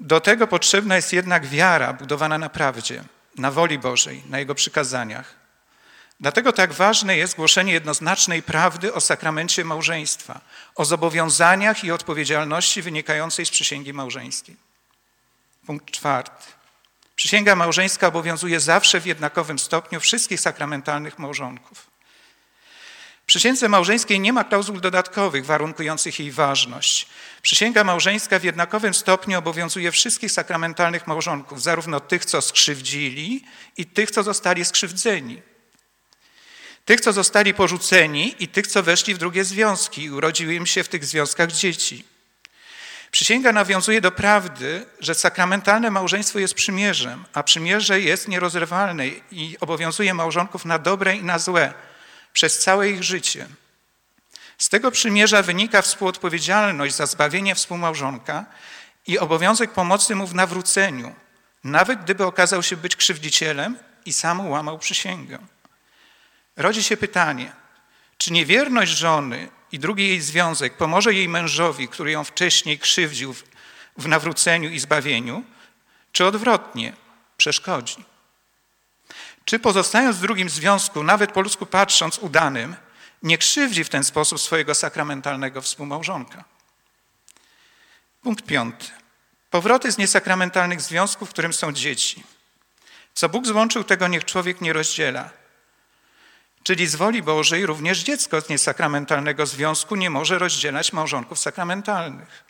Do tego potrzebna jest jednak wiara budowana na prawdzie, na woli Bożej, na Jego przykazaniach. Dlatego tak ważne jest głoszenie jednoznacznej prawdy o sakramencie małżeństwa, o zobowiązaniach i odpowiedzialności wynikającej z przysięgi małżeńskiej. Punkt czwarty. Przysięga małżeńska obowiązuje zawsze w jednakowym stopniu wszystkich sakramentalnych małżonków. Przysiędze małżeńskiej nie ma klauzul dodatkowych warunkujących jej ważność. Przysięga małżeńska w jednakowym stopniu obowiązuje wszystkich sakramentalnych małżonków, zarówno tych, co skrzywdzili, i tych, co zostali skrzywdzeni. Tych, co zostali porzuceni, i tych, co weszli w drugie związki i urodziły im się w tych związkach dzieci. Przysięga nawiązuje do prawdy, że sakramentalne małżeństwo jest przymierzem, a przymierze jest nierozerwalne i obowiązuje małżonków na dobre i na złe przez całe ich życie. Z tego przymierza wynika współodpowiedzialność za zbawienie współmałżonka i obowiązek pomocy mu w nawróceniu, nawet gdyby okazał się być krzywdzicielem i sam łamał przysięgę. Rodzi się pytanie, czy niewierność żony i drugi jej związek pomoże jej mężowi, który ją wcześniej krzywdził w nawróceniu i zbawieniu, czy odwrotnie przeszkodzi? Czy pozostając w drugim związku, nawet po ludzku patrząc udanym, nie krzywdzi w ten sposób swojego sakramentalnego współmałżonka? Punkt piąty. Powroty z niesakramentalnych związków, w którym są dzieci. Co Bóg złączył, tego niech człowiek nie rozdziela. Czyli z woli Bożej również dziecko z niesakramentalnego związku nie może rozdzielać małżonków sakramentalnych.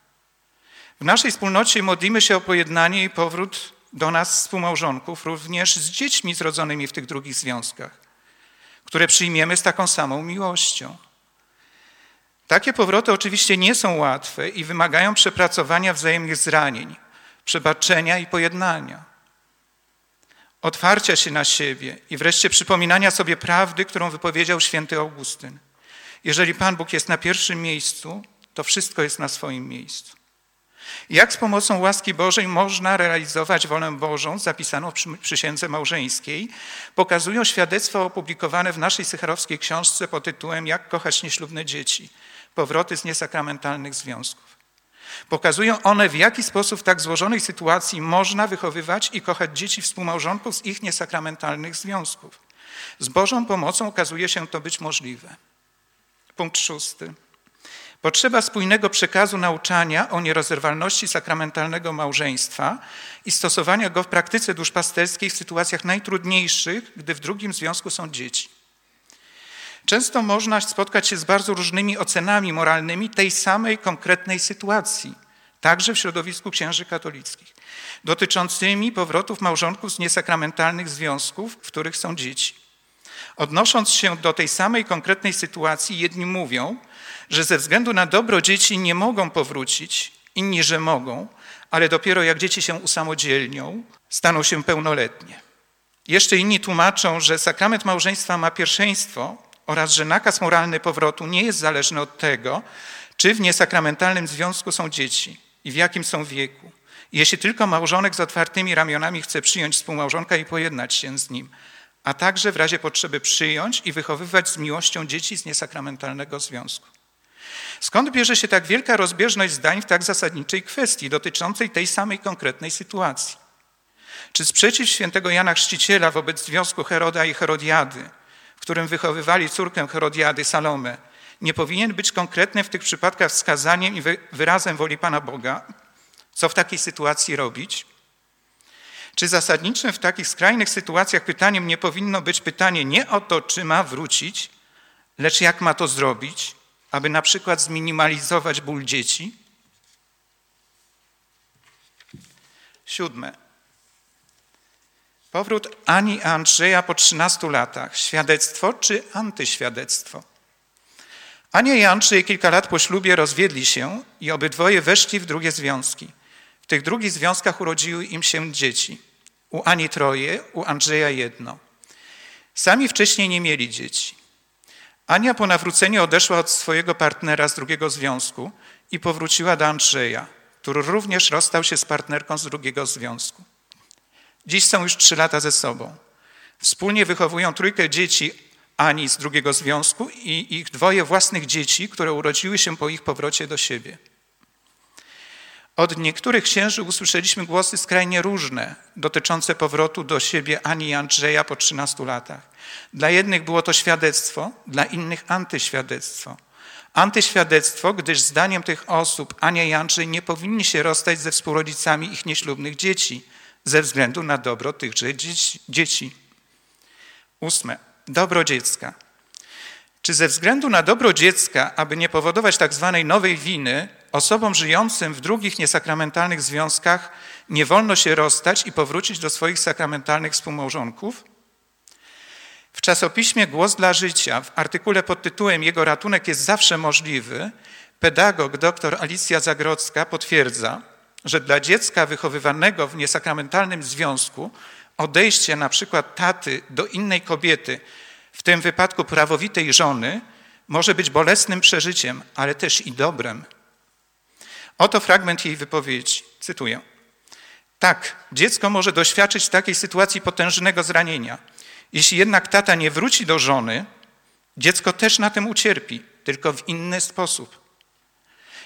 W naszej wspólnocie modlimy się o pojednanie i powrót do nas współmałżonków, również z dziećmi zrodzonymi w tych drugich związkach, które przyjmiemy z taką samą miłością. Takie powroty oczywiście nie są łatwe i wymagają przepracowania wzajemnych zranień, przebaczenia i pojednania otwarcia się na siebie i wreszcie przypominania sobie prawdy, którą wypowiedział święty Augustyn. Jeżeli Pan Bóg jest na pierwszym miejscu, to wszystko jest na swoim miejscu. Jak z pomocą łaski Bożej można realizować wolę Bożą zapisaną w przysiędze małżeńskiej, pokazują świadectwa opublikowane w naszej sycharowskiej książce pod tytułem Jak kochać nieślubne dzieci. Powroty z niesakramentalnych związków. Pokazują one, w jaki sposób w tak złożonej sytuacji można wychowywać i kochać dzieci współmałżonków z ich niesakramentalnych związków. Z Bożą pomocą okazuje się to być możliwe. Punkt szósty. Potrzeba spójnego przekazu nauczania o nierozerwalności sakramentalnego małżeństwa i stosowania go w praktyce duszpasterskiej w sytuacjach najtrudniejszych, gdy w drugim związku są dzieci. Często można spotkać się z bardzo różnymi ocenami moralnymi tej samej konkretnej sytuacji, także w środowisku księży katolickich. dotyczącymi powrotów małżonków z niesakramentalnych związków, w których są dzieci. Odnosząc się do tej samej konkretnej sytuacji, jedni mówią, że ze względu na dobro dzieci nie mogą powrócić, inni, że mogą, ale dopiero jak dzieci się usamodzielnią, staną się pełnoletnie. Jeszcze inni tłumaczą, że sakrament małżeństwa ma pierwszeństwo oraz że nakaz moralny powrotu nie jest zależny od tego, czy w niesakramentalnym związku są dzieci i w jakim są wieku. Jeśli tylko małżonek z otwartymi ramionami chce przyjąć współmałżonka i pojednać się z nim, a także w razie potrzeby przyjąć i wychowywać z miłością dzieci z niesakramentalnego związku. Skąd bierze się tak wielka rozbieżność zdań w tak zasadniczej kwestii dotyczącej tej samej konkretnej sytuacji? Czy sprzeciw świętego Jana Chrzciciela wobec związku Heroda i Herodiady, w którym wychowywali córkę Herodiady, Salomę, nie powinien być konkretny w tych przypadkach wskazaniem i wyrazem woli Pana Boga? Co w takiej sytuacji robić? Czy zasadniczym w takich skrajnych sytuacjach pytaniem nie powinno być pytanie nie o to, czy ma wrócić, lecz jak ma to zrobić, aby na przykład zminimalizować ból dzieci? Siódme. Powrót Ani Andrzeja po 13 latach. Świadectwo czy antyświadectwo? Ania i Andrzej kilka lat po ślubie rozwiedli się i obydwoje weszli w drugie związki. W tych drugich związkach urodziły im się dzieci. U Ani troje, u Andrzeja jedno. Sami wcześniej nie mieli dzieci. Ania po nawróceniu odeszła od swojego partnera z drugiego związku i powróciła do Andrzeja, który również rozstał się z partnerką z drugiego związku. Dziś są już trzy lata ze sobą. Wspólnie wychowują trójkę dzieci Ani z drugiego związku i ich dwoje własnych dzieci, które urodziły się po ich powrocie do siebie. Od niektórych księży usłyszeliśmy głosy skrajnie różne dotyczące powrotu do siebie Ani i Andrzeja po 13 latach. Dla jednych było to świadectwo, dla innych antyświadectwo. Antyświadectwo, gdyż zdaniem tych osób Ania i Andrzej nie powinni się rozstać ze współrodzicami ich nieślubnych dzieci ze względu na dobro tychże dzieci. Ósme. Dobro dziecka. Czy ze względu na dobro dziecka, aby nie powodować tak zwanej nowej winy, osobom żyjącym w drugich niesakramentalnych związkach nie wolno się rozstać i powrócić do swoich sakramentalnych współmałżonków? W czasopiśmie Głos dla Życia, w artykule pod tytułem Jego ratunek jest zawsze możliwy, pedagog dr Alicja Zagrodzka potwierdza, że dla dziecka wychowywanego w niesakramentalnym związku odejście na przykład taty do innej kobiety, w tym wypadku prawowitej żony, może być bolesnym przeżyciem, ale też i dobrem. Oto fragment jej wypowiedzi. Cytuję. Tak, dziecko może doświadczyć takiej sytuacji potężnego zranienia. Jeśli jednak tata nie wróci do żony, dziecko też na tym ucierpi, tylko w inny sposób.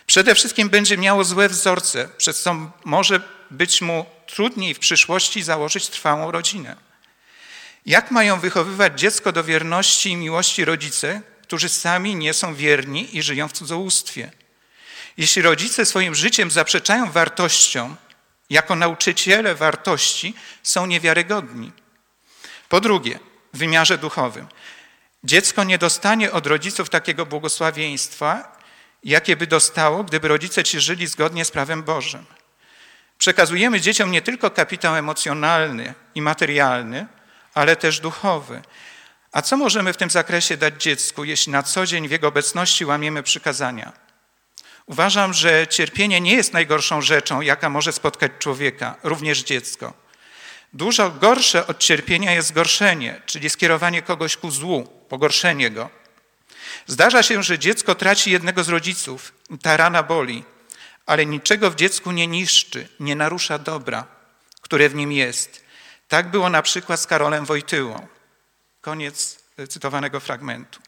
Przede wszystkim będzie miało złe wzorce, przez co może być mu trudniej w przyszłości założyć trwałą rodzinę. Jak mają wychowywać dziecko do wierności i miłości rodzice, którzy sami nie są wierni i żyją w cudzołóstwie? Jeśli rodzice swoim życiem zaprzeczają wartościom, jako nauczyciele wartości są niewiarygodni. Po drugie, w wymiarze duchowym. Dziecko nie dostanie od rodziców takiego błogosławieństwa, jakie by dostało, gdyby rodzice ci żyli zgodnie z prawem Bożym. Przekazujemy dzieciom nie tylko kapitał emocjonalny i materialny, ale też duchowy. A co możemy w tym zakresie dać dziecku, jeśli na co dzień w jego obecności łamiemy przykazania? Uważam, że cierpienie nie jest najgorszą rzeczą, jaka może spotkać człowieka, również dziecko. Dużo gorsze od cierpienia jest zgorszenie, czyli skierowanie kogoś ku złu, pogorszenie go. Zdarza się, że dziecko traci jednego z rodziców i ta rana boli, ale niczego w dziecku nie niszczy, nie narusza dobra, które w nim jest. Tak było na przykład z Karolem Wojtyłą. Koniec cytowanego fragmentu.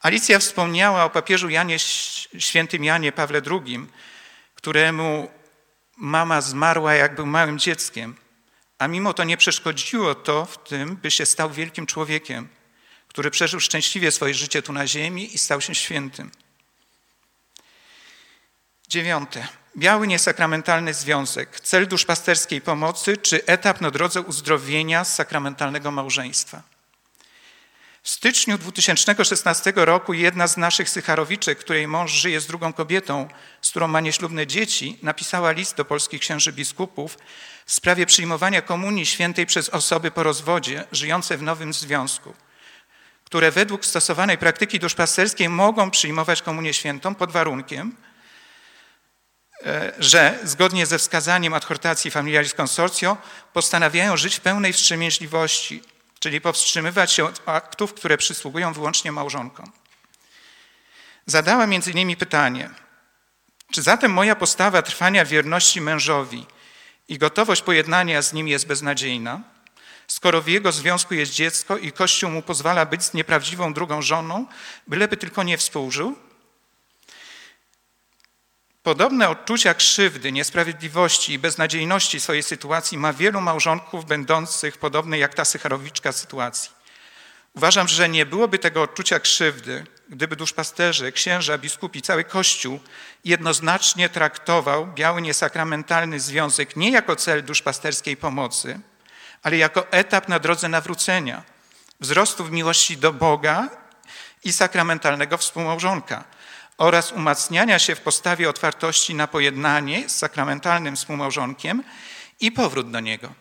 Alicja wspomniała o papieżu Janie, świętym Janie Pawle II, któremu mama zmarła jak był małym dzieckiem, a mimo to nie przeszkodziło to w tym, by się stał wielkim człowiekiem, który przeżył szczęśliwie swoje życie tu na ziemi i stał się świętym. Dziewiąte. Biały niesakramentalny związek, cel duszpasterskiej pomocy czy etap na drodze uzdrowienia z sakramentalnego małżeństwa. W styczniu 2016 roku jedna z naszych Sycharowiczek, której mąż żyje z drugą kobietą, z którą ma nieślubne dzieci, napisała list do polskich księży biskupów w sprawie przyjmowania komunii świętej przez osoby po rozwodzie żyjące w nowym związku, które według stosowanej praktyki duszpasterskiej mogą przyjmować komunię świętą pod warunkiem, e, że zgodnie ze wskazaniem adhortacji Familiaris Consortio postanawiają żyć w pełnej wstrzemięźliwości, czyli powstrzymywać się od aktów, które przysługują wyłącznie małżonkom. Zadała między innymi pytanie, czy zatem moja postawa trwania wierności mężowi i gotowość pojednania z nim jest beznadziejna, skoro w jego związku jest dziecko i Kościół mu pozwala być z nieprawdziwą drugą żoną, byleby tylko nie współżył? Podobne odczucia krzywdy, niesprawiedliwości i beznadziejności swojej sytuacji ma wielu małżonków będących podobnej jak ta Sycharowiczka sytuacji. Uważam, że nie byłoby tego odczucia krzywdy, gdyby duszpasterze, księża, biskupi, cały Kościół jednoznacznie traktował biały niesakramentalny związek nie jako cel duszpasterskiej pomocy, ale jako etap na drodze nawrócenia, wzrostu w miłości do Boga i sakramentalnego współmałżonka – oraz umacniania się w postawie otwartości na pojednanie z sakramentalnym współmałżonkiem i powrót do niego.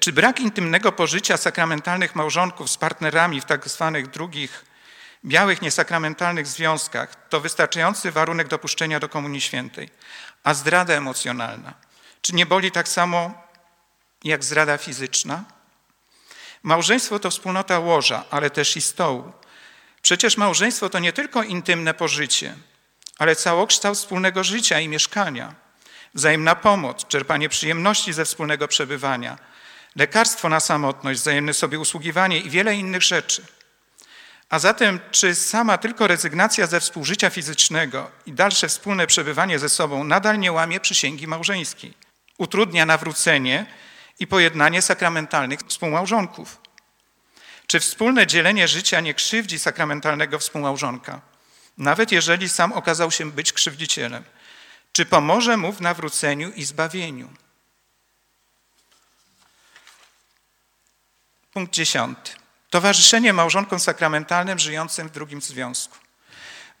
Czy brak intymnego pożycia sakramentalnych małżonków z partnerami w tak zwanych drugich białych niesakramentalnych związkach to wystarczający warunek dopuszczenia do Komunii Świętej? A zdrada emocjonalna? Czy nie boli tak samo jak zdrada fizyczna? Małżeństwo to wspólnota łoża, ale też i stołu. Przecież małżeństwo to nie tylko intymne pożycie, ale całokształt wspólnego życia i mieszkania, wzajemna pomoc, czerpanie przyjemności ze wspólnego przebywania, lekarstwo na samotność, wzajemne sobie usługiwanie i wiele innych rzeczy. A zatem, czy sama tylko rezygnacja ze współżycia fizycznego i dalsze wspólne przebywanie ze sobą nadal nie łamie przysięgi małżeńskiej? Utrudnia nawrócenie i pojednanie sakramentalnych współmałżonków. Czy wspólne dzielenie życia nie krzywdzi sakramentalnego współmałżonka, nawet jeżeli sam okazał się być krzywdzicielem? Czy pomoże mu w nawróceniu i zbawieniu? Punkt dziesiąty. Towarzyszenie małżonkom sakramentalnym żyjącym w drugim związku.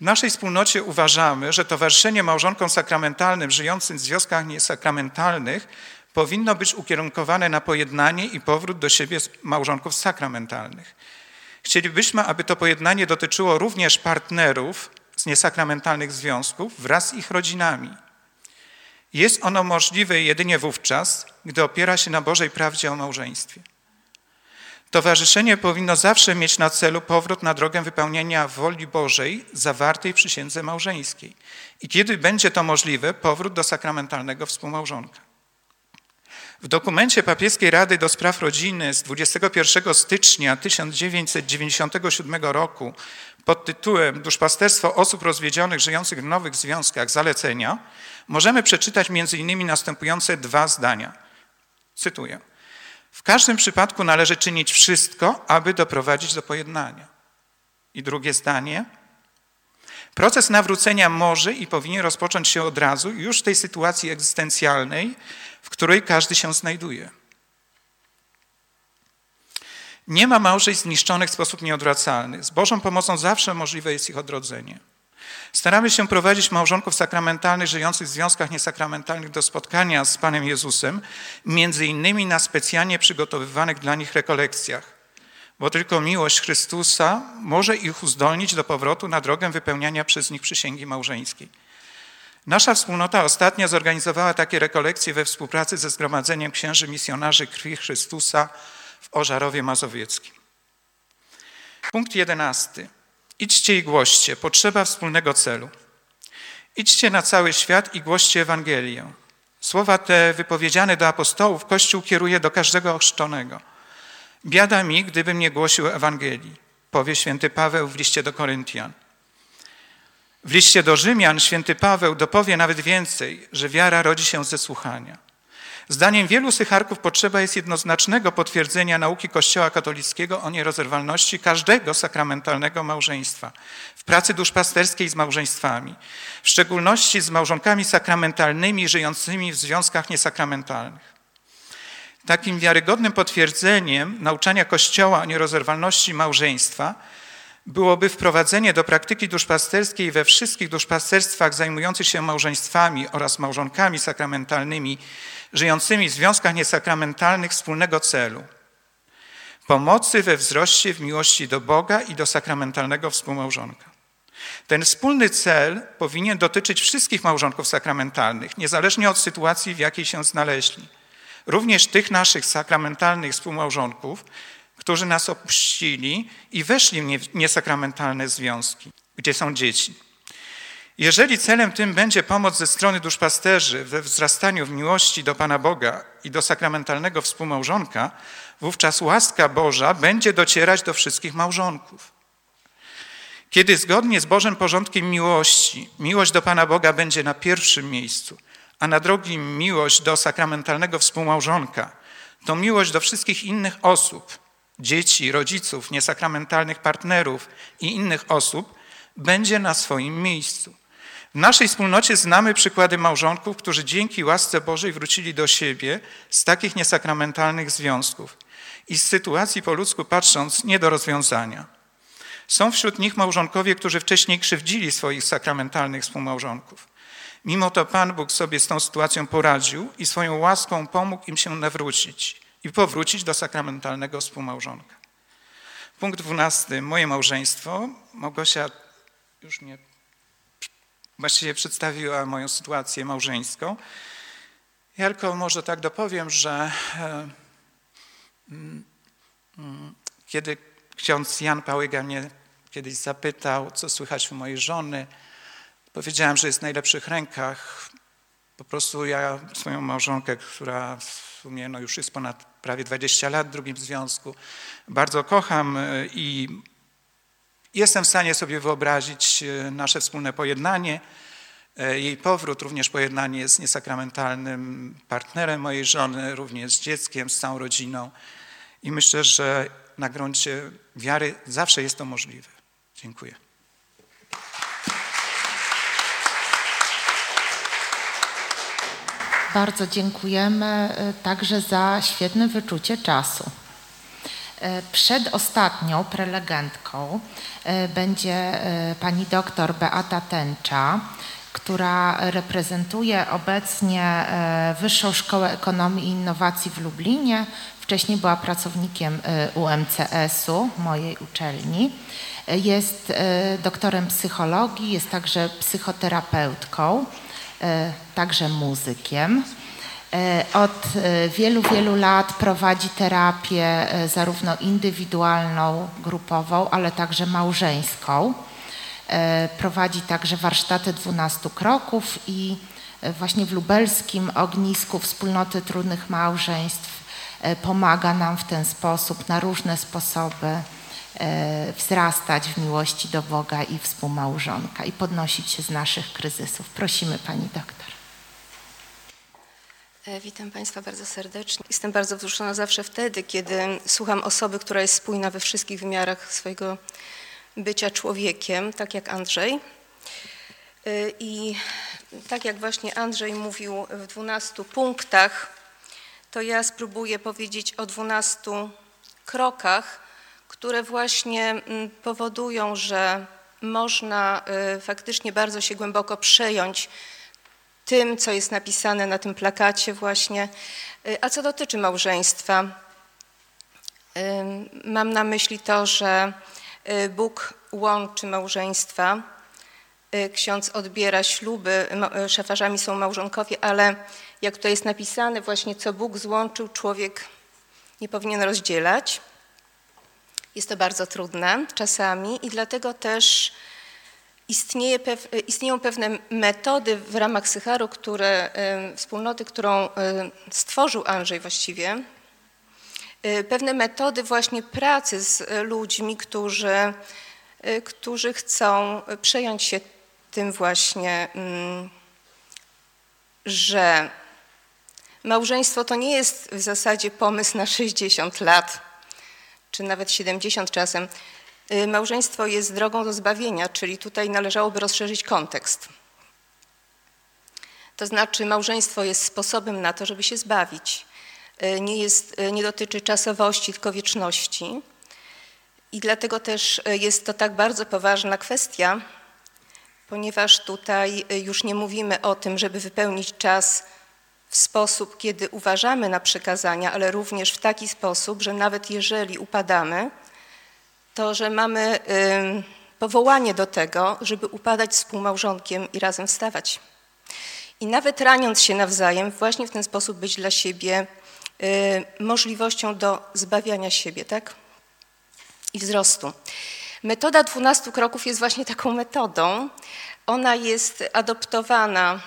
W naszej wspólnocie uważamy, że towarzyszenie małżonkom sakramentalnym żyjącym w związkach niesakramentalnych powinno być ukierunkowane na pojednanie i powrót do siebie małżonków sakramentalnych. Chcielibyśmy, aby to pojednanie dotyczyło również partnerów z niesakramentalnych związków wraz z ich rodzinami. Jest ono możliwe jedynie wówczas, gdy opiera się na Bożej prawdzie o małżeństwie. Towarzyszenie powinno zawsze mieć na celu powrót na drogę wypełnienia woli Bożej zawartej w przysiędze małżeńskiej. I kiedy będzie to możliwe, powrót do sakramentalnego współmałżonka. W dokumencie Papieskiej Rady do Spraw Rodziny z 21 stycznia 1997 roku pod tytułem Duszpasterstwo osób rozwiedzionych żyjących w nowych związkach zalecenia możemy przeczytać m.in. następujące dwa zdania. Cytuję. W każdym przypadku należy czynić wszystko, aby doprowadzić do pojednania. I drugie zdanie. Proces nawrócenia może i powinien rozpocząć się od razu, już w tej sytuacji egzystencjalnej, w której każdy się znajduje. Nie ma małżeństw zniszczonych w sposób nieodwracalny. Z Bożą pomocą zawsze możliwe jest ich odrodzenie. Staramy się prowadzić małżonków sakramentalnych żyjących w związkach niesakramentalnych do spotkania z Panem Jezusem, między innymi na specjalnie przygotowywanych dla nich rekolekcjach, bo tylko miłość Chrystusa może ich uzdolnić do powrotu na drogę wypełniania przez nich przysięgi małżeńskiej. Nasza wspólnota ostatnio zorganizowała takie rekolekcje we współpracy ze Zgromadzeniem Księży Misjonarzy Krwi Chrystusa w Ożarowie Mazowieckim. Punkt jedenasty. Idźcie i głoście. Potrzeba wspólnego celu. Idźcie na cały świat i głoście Ewangelię. Słowa te wypowiedziane do apostołów Kościół kieruje do każdego ochrzczonego. Biada mi, gdybym nie głosił Ewangelii, powie święty Paweł w liście do Koryntian. W liście do Rzymian święty Paweł dopowie nawet więcej, że wiara rodzi się ze słuchania. Zdaniem wielu sycharków potrzeba jest jednoznacznego potwierdzenia nauki Kościoła katolickiego o nierozerwalności każdego sakramentalnego małżeństwa w pracy duszpasterskiej z małżeństwami, w szczególności z małżonkami sakramentalnymi żyjącymi w związkach niesakramentalnych. Takim wiarygodnym potwierdzeniem nauczania Kościoła o nierozerwalności małżeństwa byłoby wprowadzenie do praktyki duszpasterskiej we wszystkich duszpasterstwach zajmujących się małżeństwami oraz małżonkami sakramentalnymi żyjącymi w związkach niesakramentalnych wspólnego celu pomocy we wzroście w miłości do Boga i do sakramentalnego współmałżonka. Ten wspólny cel powinien dotyczyć wszystkich małżonków sakramentalnych, niezależnie od sytuacji, w jakiej się znaleźli. Również tych naszych sakramentalnych współmałżonków, którzy nas opuścili i weszli w niesakramentalne związki, gdzie są dzieci. Jeżeli celem tym będzie pomoc ze strony duszpasterzy we wzrastaniu w miłości do Pana Boga i do sakramentalnego współmałżonka, wówczas łaska Boża będzie docierać do wszystkich małżonków. Kiedy zgodnie z Bożym porządkiem miłości, miłość do Pana Boga będzie na pierwszym miejscu, a na drugim miłość do sakramentalnego współmałżonka, to miłość do wszystkich innych osób, dzieci, rodziców, niesakramentalnych partnerów i innych osób będzie na swoim miejscu. W naszej wspólnocie znamy przykłady małżonków, którzy dzięki łasce Bożej wrócili do siebie z takich niesakramentalnych związków i z sytuacji po ludzku patrząc nie do rozwiązania. Są wśród nich małżonkowie, którzy wcześniej krzywdzili swoich sakramentalnych współmałżonków. Mimo to Pan Bóg sobie z tą sytuacją poradził i swoją łaską pomógł im się nawrócić i powrócić do sakramentalnego współmałżonka. Punkt dwunasty. Moje małżeństwo. Małgosia już mnie właściwie przedstawiła moją sytuację małżeńską. Ja tylko może tak dopowiem, że e, mm, mm, kiedy ksiądz Jan Pałyga mnie kiedyś zapytał, co słychać u mojej żony, powiedziałem, że jest w najlepszych rękach. Po prostu ja swoją małżonkę, która w sumie no już jest ponad prawie 20 lat w drugim związku, bardzo kocham e, i Jestem w stanie sobie wyobrazić e, nasze wspólne pojednanie, e, jej powrót, również pojednanie z niesakramentalnym partnerem mojej żony, również z dzieckiem, z całą rodziną. I myślę, że na gruncie wiary zawsze jest to możliwe. Dziękuję. Bardzo dziękujemy e, także za świetne wyczucie czasu. E, przedostatnią prelegentką e, będzie pani doktor Beata Tęcza, która reprezentuje obecnie Wyższą Szkołę Ekonomii i Innowacji w Lublinie. Wcześniej była pracownikiem UMCS-u, mojej uczelni. Jest doktorem psychologii, jest także psychoterapeutką, także muzykiem. E, od e, wielu, wielu lat prowadzi terapię e, zarówno indywidualną, grupową, ale także małżeńską. Prowadzi także warsztaty 12 kroków i właśnie w lubelskim ognisku wspólnoty trudnych małżeństw pomaga nam w ten sposób, na różne sposoby wzrastać w miłości do Boga i współmałżonka i podnosić się z naszych kryzysów. Prosimy Pani doktor. E, witam Państwa bardzo serdecznie. Jestem bardzo wzruszona zawsze wtedy, kiedy słucham osoby, która jest spójna we wszystkich wymiarach swojego bycia człowiekiem, tak jak Andrzej. E, I tak jak właśnie Andrzej mówił w 12 punktach, to ja spróbuję powiedzieć o 12 krokach, które właśnie mm, powodują, że można e, faktycznie bardzo się głęboko przejąć tym, co jest napisane na tym plakacie właśnie. Y, a co dotyczy małżeństwa, y, mam na myśli to, że y, Bóg łączy małżeństwa, ksiądz odbiera śluby, szafarzami są małżonkowie, ale jak to jest napisane właśnie, co Bóg złączył, człowiek nie powinien rozdzielać. Jest to bardzo trudne czasami i dlatego też pew, istnieją pewne metody w ramach Sycharu, które, wspólnoty, którą stworzył Andrzej właściwie, e, pewne metody właśnie pracy z ludźmi, którzy, e, którzy chcą przejąć się tym właśnie, mm, że małżeństwo to nie jest w zasadzie pomysł na 60 lat, czy nawet 70 czasem, Y, małżeństwo jest drogą do zbawienia, czyli tutaj należałoby rozszerzyć kontekst. To znaczy, małżeństwo jest sposobem na to, żeby się zbawić, nie, jest, nie dotyczy czasowości, tylko wieczności. I dlatego też jest to tak bardzo poważna kwestia, ponieważ tutaj już nie mówimy o tym, żeby wypełnić czas w sposób, kiedy uważamy na przykazania, ale również w taki sposób, że nawet jeżeli upadamy, to że mamy powołanie do tego, żeby upadać współmałżonkiem i razem wstawać. I nawet raniąc się nawzajem, właśnie w ten sposób być dla siebie możliwością do zbawiania siebie, tak? I wzrostu. Metoda 12 kroków jest właśnie taką metodą. Ona jest adoptowana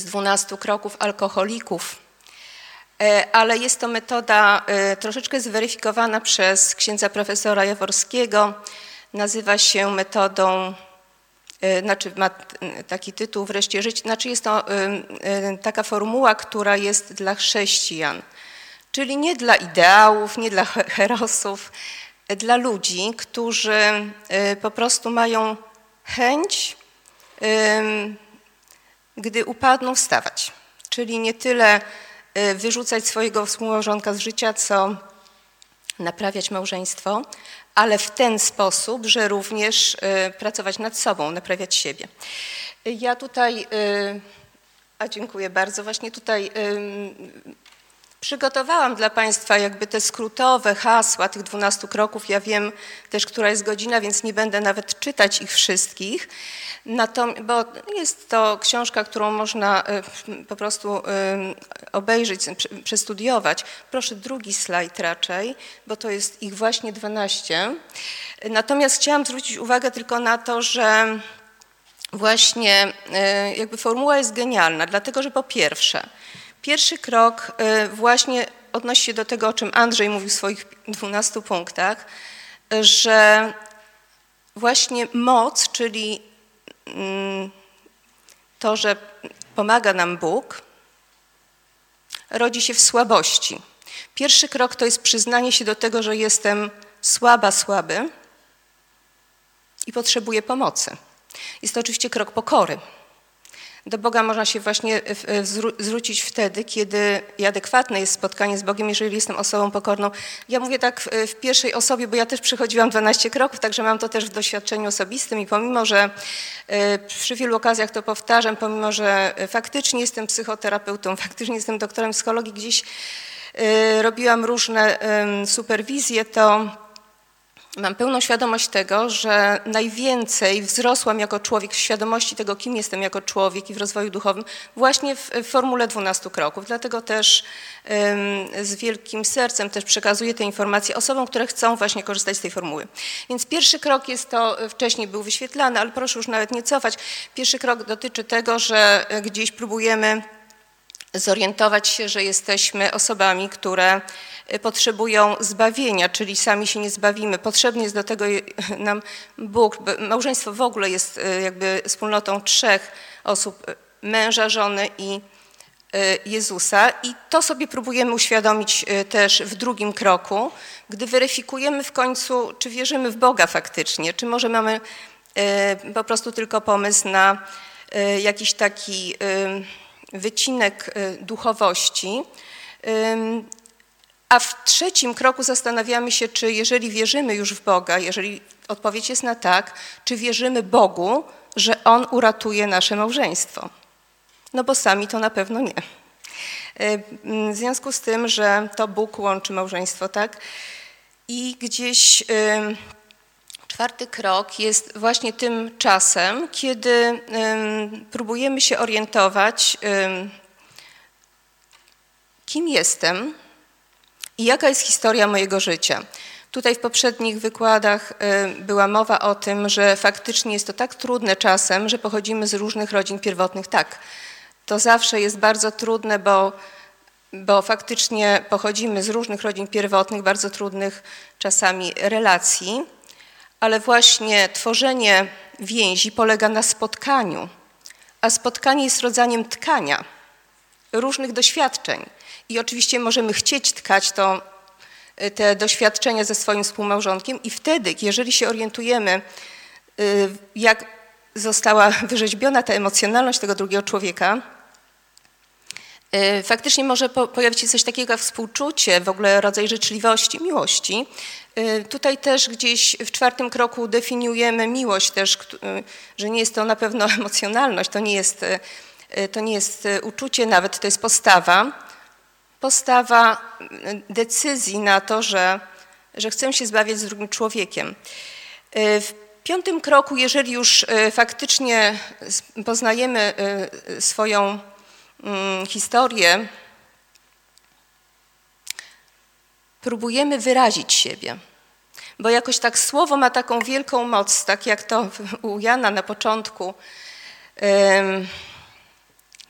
z 12 kroków alkoholików, e, ale jest to metoda e, troszeczkę zweryfikowana przez księdza profesora Jaworskiego. Nazywa się metodą, e, znaczy ma taki tytuł wreszcie żyć, znaczy jest to taka formuła, która jest dla chrześcijan, czyli nie dla ideałów, nie dla herosów, dla ludzi, którzy po prostu mają chęć gdy upadną, wstawać. Czyli nie tyle y, wyrzucać swojego współmałżonka z życia, co naprawiać małżeństwo, ale w ten sposób, że również y, pracować nad sobą, naprawiać siebie. Ja tutaj, y, a dziękuję bardzo, właśnie tutaj Przygotowałam dla Państwa jakby te skrótowe hasła tych 12 kroków. Ja wiem też, która jest godzina, więc nie będę nawet czytać ich wszystkich, bo jest to książka, którą można e, po prostu e, obejrzeć, przestudiować. Proszę drugi slajd raczej, bo to jest ich właśnie 12. Natomiast chciałam zwrócić uwagę tylko na to, że właśnie e, jakby formuła jest genialna, dlatego że po pierwsze, Pierwszy krok y, właśnie odnosi się do tego, o czym Andrzej mówił w swoich 12 punktach, że właśnie moc, czyli mm, to, że pomaga nam Bóg, rodzi się w słabości. Pierwszy krok to jest przyznanie się do tego, że jestem słaba, słaby i potrzebuję pomocy. Jest to oczywiście krok pokory. Do Boga można się właśnie zwrócić wtedy, kiedy adekwatne jest spotkanie z Bogiem, jeżeli jestem osobą pokorną. Ja mówię tak w pierwszej osobie, bo ja też przychodziłam 12 kroków, także mam to też w doświadczeniu osobistym i pomimo, że e, przy wielu okazjach to powtarzam, pomimo, że faktycznie jestem psychoterapeutą, faktycznie jestem doktorem psychologii, gdzieś e, robiłam różne superwizje, to mam pełną świadomość tego, że najwięcej wzrosłam jako człowiek w świadomości tego, kim jestem jako człowiek i w rozwoju duchowym właśnie w, formule 12 kroków. Dlatego też z wielkim sercem też przekazuję te informacje osobom, które chcą właśnie korzystać z tej formuły. Więc pierwszy krok jest to, wcześniej był wyświetlany, ale proszę już nawet nie cofać. Pierwszy krok dotyczy tego, że gdzieś próbujemy zorientować się, że jesteśmy osobami, które potrzebują zbawienia, czyli sami się nie zbawimy. Potrzebny jest do tego nam Bóg. Małżeństwo w ogóle jest y, jakby wspólnotą trzech osób, y, męża, żony i Jezusa i to sobie próbujemy uświadomić też w drugim kroku, gdy weryfikujemy w końcu, czy wierzymy w Boga faktycznie, czy może mamy po prostu tylko pomysł na jakiś taki wycinek y, duchowości. A w trzecim kroku zastanawiamy się, czy jeżeli wierzymy już w Boga, jeżeli odpowiedź jest na tak, czy wierzymy Bogu, że On uratuje nasze małżeństwo. No bo sami to na pewno nie. W związku z tym, że to Bóg łączy małżeństwo, tak? I gdzieś Czwarty krok jest właśnie tym czasem, kiedy próbujemy się orientować, kim jestem i jaka jest historia mojego życia. Tutaj w poprzednich wykładach była mowa o tym, że faktycznie jest to tak trudne czasem, że pochodzimy z różnych rodzin pierwotnych. Tak, to zawsze jest bardzo trudne, bo, bo faktycznie pochodzimy z różnych rodzin pierwotnych, bardzo trudnych czasami relacji ale właśnie tworzenie więzi polega na spotkaniu, a spotkanie jest rodzajem tkania różnych doświadczeń. I oczywiście możemy chcieć tkać to, y, te doświadczenia ze swoim współmałżonkiem i wtedy, jeżeli się orientujemy, y, jak została wyrzeźbiona ta emocjonalność tego drugiego człowieka, Y, faktycznie może pojawić się coś takiego jak współczucie, w ogóle rodzaj życzliwości, miłości. Tutaj też gdzieś w czwartym kroku definiujemy miłość też, że nie jest to na pewno emocjonalność, to nie jest, to nie jest uczucie nawet, to jest postawa. Postawa decyzji na to, że, że chcę się zbawiać z drugim człowiekiem. W piątym kroku, jeżeli już faktycznie poznajemy swoją Mm, historię, próbujemy wyrazić siebie. Bo jakoś tak słowo ma taką wielką moc, tak jak to u Jana na początku.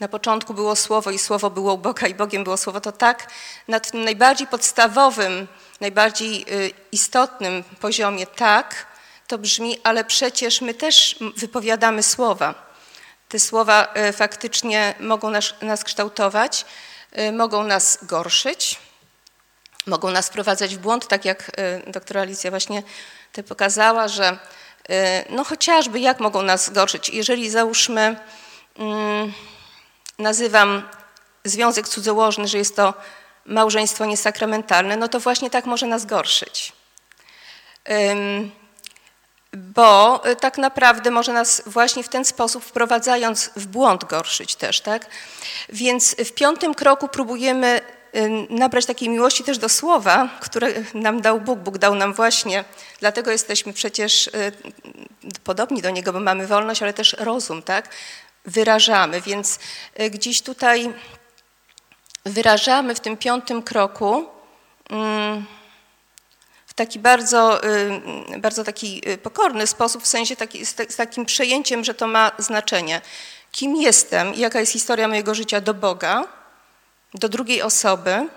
Na początku było słowo i słowo było u Boga i Bogiem było słowo. To tak na tym najbardziej podstawowym, najbardziej y, istotnym poziomie tak to brzmi, ale przecież my też wypowiadamy słowa. Te słowa e, faktycznie mogą nas, nas kształtować, e, mogą nas gorszyć, mogą nas wprowadzać w błąd, tak jak doktora Alicja właśnie te pokazała, że no chociażby jak mogą nas gorszyć. Jeżeli załóżmy, mm, nazywam związek cudzołożny, że jest to małżeństwo niesakramentalne, no to właśnie tak może nas gorszyć bo y, tak naprawdę może nas właśnie w ten sposób wprowadzając w błąd gorszyć też, tak? Więc w piątym kroku próbujemy nabrać takiej miłości też do słowa, które nam dał Bóg. Bóg dał nam właśnie, dlatego jesteśmy przecież y, podobni do Niego, bo mamy wolność, ale też rozum, tak? Wyrażamy, więc gdzieś tutaj wyrażamy w tym piątym kroku mm, taki bardzo, y, bardzo taki y, pokorny sposób, w sensie taki, z takim przejęciem, że to ma znaczenie. Kim jestem jaka jest historia mojego życia do Boga, do drugiej osoby.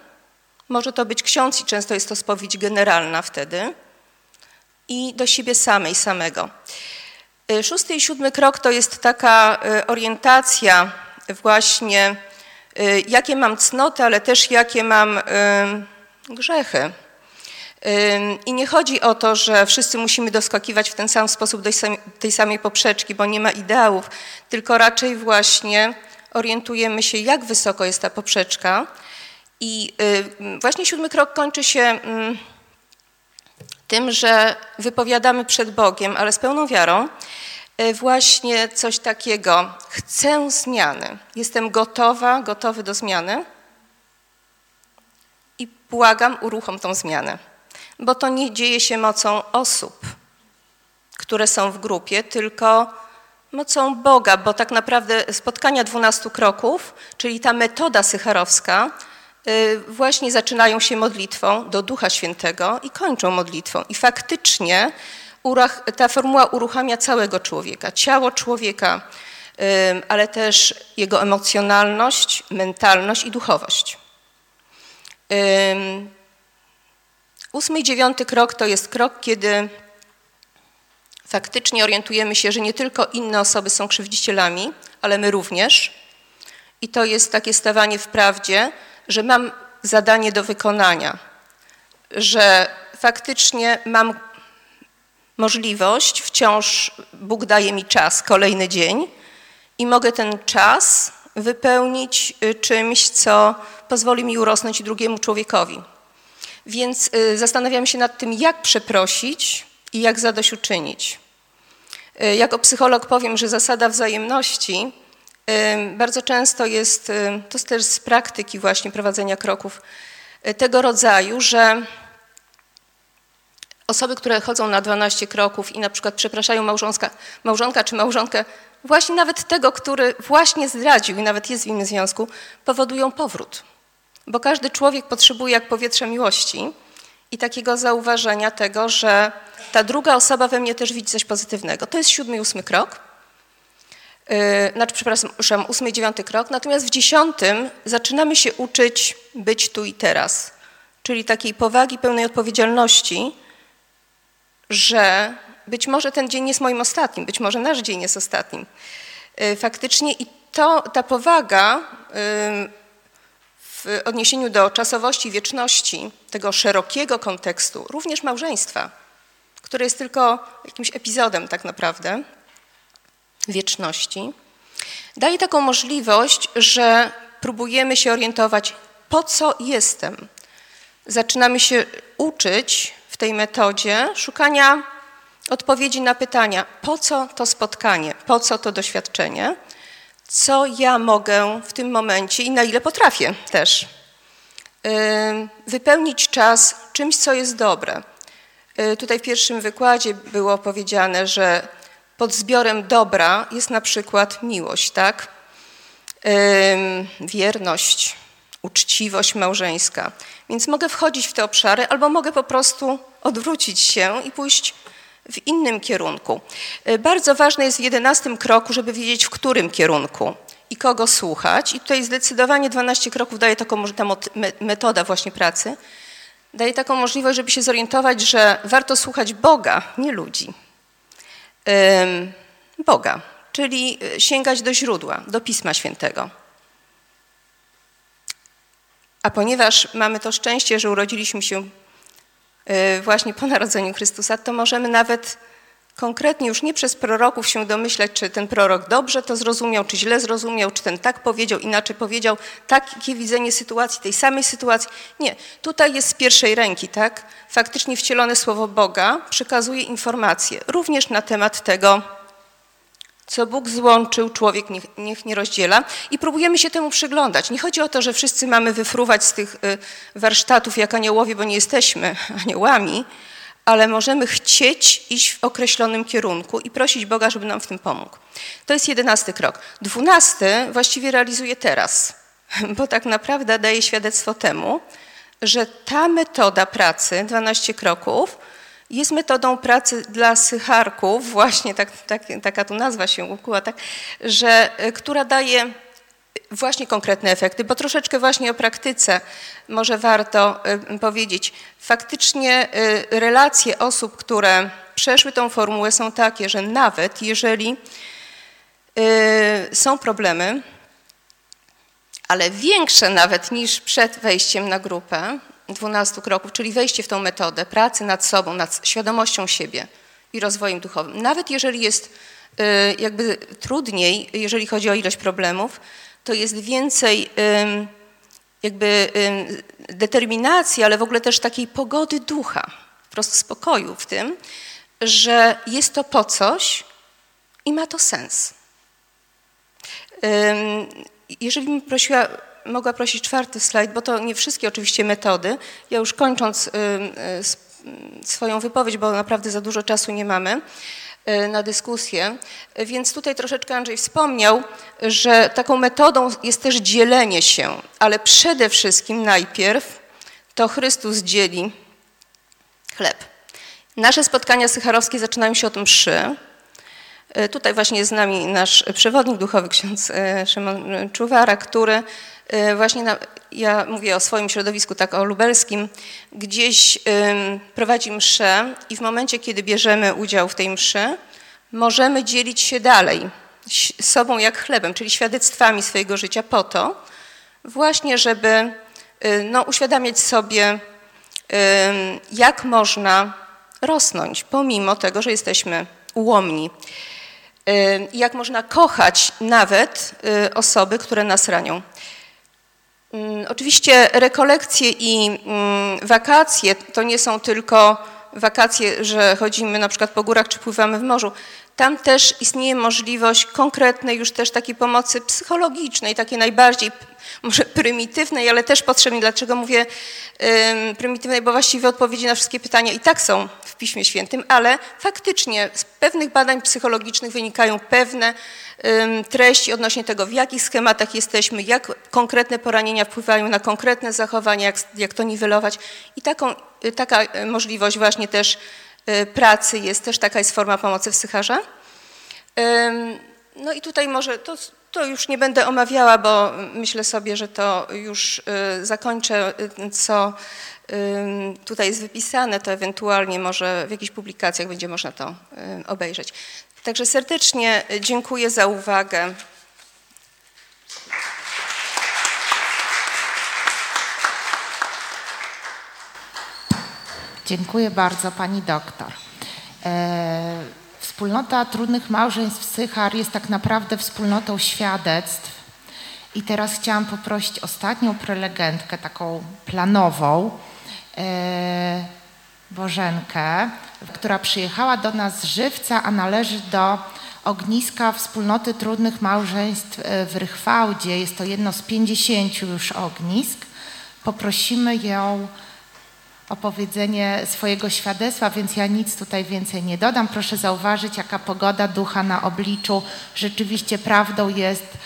Może to być ksiądz i często jest to spowiedź generalna wtedy. I do siebie samej, samego. Y, szósty i siódmy krok to jest taka orientacja właśnie, jakie mam cnoty, ale też jakie mam grzechy. I nie chodzi o to, że wszyscy musimy doskakiwać w ten sam sposób do tej samej poprzeczki, bo nie ma ideałów, tylko raczej właśnie orientujemy się, jak wysoko jest ta poprzeczka. I właśnie siódmy krok kończy się tym, że wypowiadamy przed Bogiem, ale z pełną wiarą, y, właśnie coś takiego. Chcę zmiany. Jestem gotowa, gotowy do zmiany i błagam, uruchom tą zmianę bo to nie dzieje się mocą osób, które są w grupie, tylko mocą Boga, bo tak naprawdę spotkania dwunastu kroków, czyli ta metoda sycharowska, właśnie zaczynają się modlitwą do Ducha Świętego i kończą modlitwą. I faktycznie ta formuła uruchamia całego człowieka, ciało człowieka, ale też jego emocjonalność, mentalność i duchowość. Ósmy i dziewiąty krok to jest krok, kiedy faktycznie orientujemy się, że nie tylko inne osoby są krzywdzicielami, ale my również. I to jest takie stawanie w prawdzie, że mam zadanie do wykonania, że faktycznie mam możliwość, wciąż Bóg daje mi czas, kolejny dzień i mogę ten czas wypełnić y, czymś, co pozwoli mi urosnąć drugiemu człowiekowi. Więc y, zastanawiam się nad tym, jak przeprosić i jak zadośćuczynić. Y, jako psycholog powiem, że zasada wzajemności bardzo często jest, to jest też z praktyki właśnie prowadzenia kroków tego rodzaju, że osoby, które chodzą na 12 kroków i na przykład przepraszają małżonka, małżonka czy małżonkę, właśnie nawet tego, który właśnie zdradził i nawet jest w innym związku, powodują powrót bo każdy człowiek potrzebuje jak powietrza miłości i takiego zauważenia tego, że ta druga osoba we mnie też widzi coś pozytywnego. To jest siódmy i ósmy krok. Yy, znaczy, przepraszam, ósmy i dziewiąty krok. Natomiast w dziesiątym zaczynamy się uczyć być tu i teraz, czyli takiej powagi pełnej odpowiedzialności, że być może ten dzień jest moim ostatnim, być może nasz dzień jest ostatnim. Yy, faktycznie i to, ta powaga yy, w odniesieniu do czasowości wieczności tego szerokiego kontekstu, również małżeństwa, które jest tylko jakimś epizodem tak naprawdę wieczności, daje taką możliwość, że próbujemy się orientować, po co jestem. Zaczynamy się uczyć w tej metodzie szukania odpowiedzi na pytania, po co to spotkanie, po co to doświadczenie, co ja mogę w tym momencie i na ile potrafię też wypełnić czas czymś, co jest dobre. Y, tutaj w pierwszym wykładzie było powiedziane, że pod zbiorem dobra jest na przykład miłość, tak? Wierność, uczciwość małżeńska. Więc mogę wchodzić w te obszary, albo mogę po prostu odwrócić się i pójść w innym kierunku. Y, bardzo ważne jest w jedenastym kroku, żeby wiedzieć, w którym kierunku i kogo słuchać. I tutaj zdecydowanie 12 kroków daje taką ta metoda właśnie pracy, daje taką możliwość, żeby się zorientować, że warto słuchać Boga, nie ludzi. Boga, czyli e, sięgać do źródła, do Pisma Świętego. A ponieważ mamy to szczęście, że urodziliśmy się e, właśnie po narodzeniu Chrystusa, to możemy nawet konkretnie już nie przez proroków się domyślać, czy ten prorok dobrze to zrozumiał, czy źle zrozumiał, czy ten tak powiedział, inaczej powiedział, takie widzenie sytuacji, tej samej sytuacji. Nie, tutaj jest z pierwszej ręki, tak? Faktycznie wcielone słowo Boga przekazuje informacje również na temat tego, co Bóg złączył, człowiek niech, niech, nie rozdziela i próbujemy się temu przyglądać. Nie chodzi o to, że wszyscy mamy wyfruwać z tych y, warsztatów jak aniołowie, bo nie jesteśmy aniołami, ale możemy chcieć iść w określonym kierunku i prosić Boga, żeby nam w tym pomógł. To jest jedenasty krok. Dwunasty właściwie realizuje teraz, bo tak naprawdę daje świadectwo temu, że ta metoda pracy, 12 kroków, jest metodą pracy dla sycharków, właśnie tak, tak, taka tu nazwa się ukuła, tak, że, która daje właśnie konkretne efekty, bo troszeczkę właśnie o praktyce może warto y, powiedzieć. Faktycznie y, relacje osób, które przeszły tą formułę są takie, że nawet jeżeli y, są problemy, ale większe nawet niż przed wejściem na grupę 12 kroków, czyli wejście w tą metodę pracy nad sobą, nad świadomością siebie i rozwojem duchowym. Nawet jeżeli jest jakby trudniej, jeżeli chodzi o ilość problemów, to jest więcej jakby determinacji, ale w ogóle też takiej pogody ducha, po prostu spokoju w tym, że jest to po coś i ma to sens. Jeżeli bym prosiła, mogła prosić czwarty slajd, bo to nie wszystkie oczywiście metody. Ja już kończąc swoją wypowiedź, bo naprawdę za dużo czasu nie mamy. E, na dyskusję. Więc tutaj troszeczkę Andrzej wspomniał, że taką metodą jest też dzielenie się, ale przede wszystkim najpierw to Chrystus dzieli chleb. Nasze spotkania sycharowskie zaczynają się od mszy. E, tutaj właśnie jest z nami nasz przewodnik duchowy, ksiądz e, Szymon Czuwara, który właśnie, na, ja mówię o swoim środowisku, tak o lubelskim, gdzieś prowadzi mszę i w momencie, kiedy bierzemy udział w tej mszy, możemy dzielić się dalej sobą jak chlebem, czyli świadectwami swojego życia po to, właśnie żeby y, no, uświadamiać sobie, jak można rosnąć, pomimo tego, że jesteśmy ułomni. Jak można kochać nawet y, osoby, które nas ranią. Oczywiście rekolekcje i mm, wakacje to nie są tylko wakacje, że chodzimy na przykład po górach czy pływamy w morzu. Tam też istnieje możliwość konkretnej już też takiej pomocy psychologicznej, takiej najbardziej może prymitywnej, ale też potrzebnej. Dlaczego mówię prymitywnej? Bo właściwie odpowiedzi na wszystkie pytania i tak są w Piśmie Świętym, ale faktycznie z pewnych badań psychologicznych wynikają pewne treści odnośnie tego, w jakich schematach jesteśmy, jak konkretne poranienia wpływają na konkretne zachowania, jak, jak to niwelować. I taką, y, taka y, możliwość właśnie też y, pracy jest, też taka jest forma pomocy w psycharze. No i tutaj może to, to już nie będę omawiała, bo myślę sobie, że to już zakończę, co tutaj jest wypisane, to ewentualnie może w jakichś publikacjach będzie można to obejrzeć. Także serdecznie dziękuję za uwagę. Dziękuję bardzo pani doktor. E, wspólnota trudnych małżeństw Sychar jest tak naprawdę wspólnotą świadectw I teraz chciałam poprosić ostatnią prelegentkę, taką planową, e, Bożenkę, która przyjechała do nas z Żywca, a należy do ogniska Wspólnoty Trudnych Małżeństw e, w Rychwałdzie. Jest to jedno z 50 już ognisk. Poprosimy ją o powiedzenie swojego świadectwa, więc ja nic tutaj więcej nie dodam. Proszę zauważyć, jaka pogoda ducha na obliczu. Rzeczywiście prawdą jest,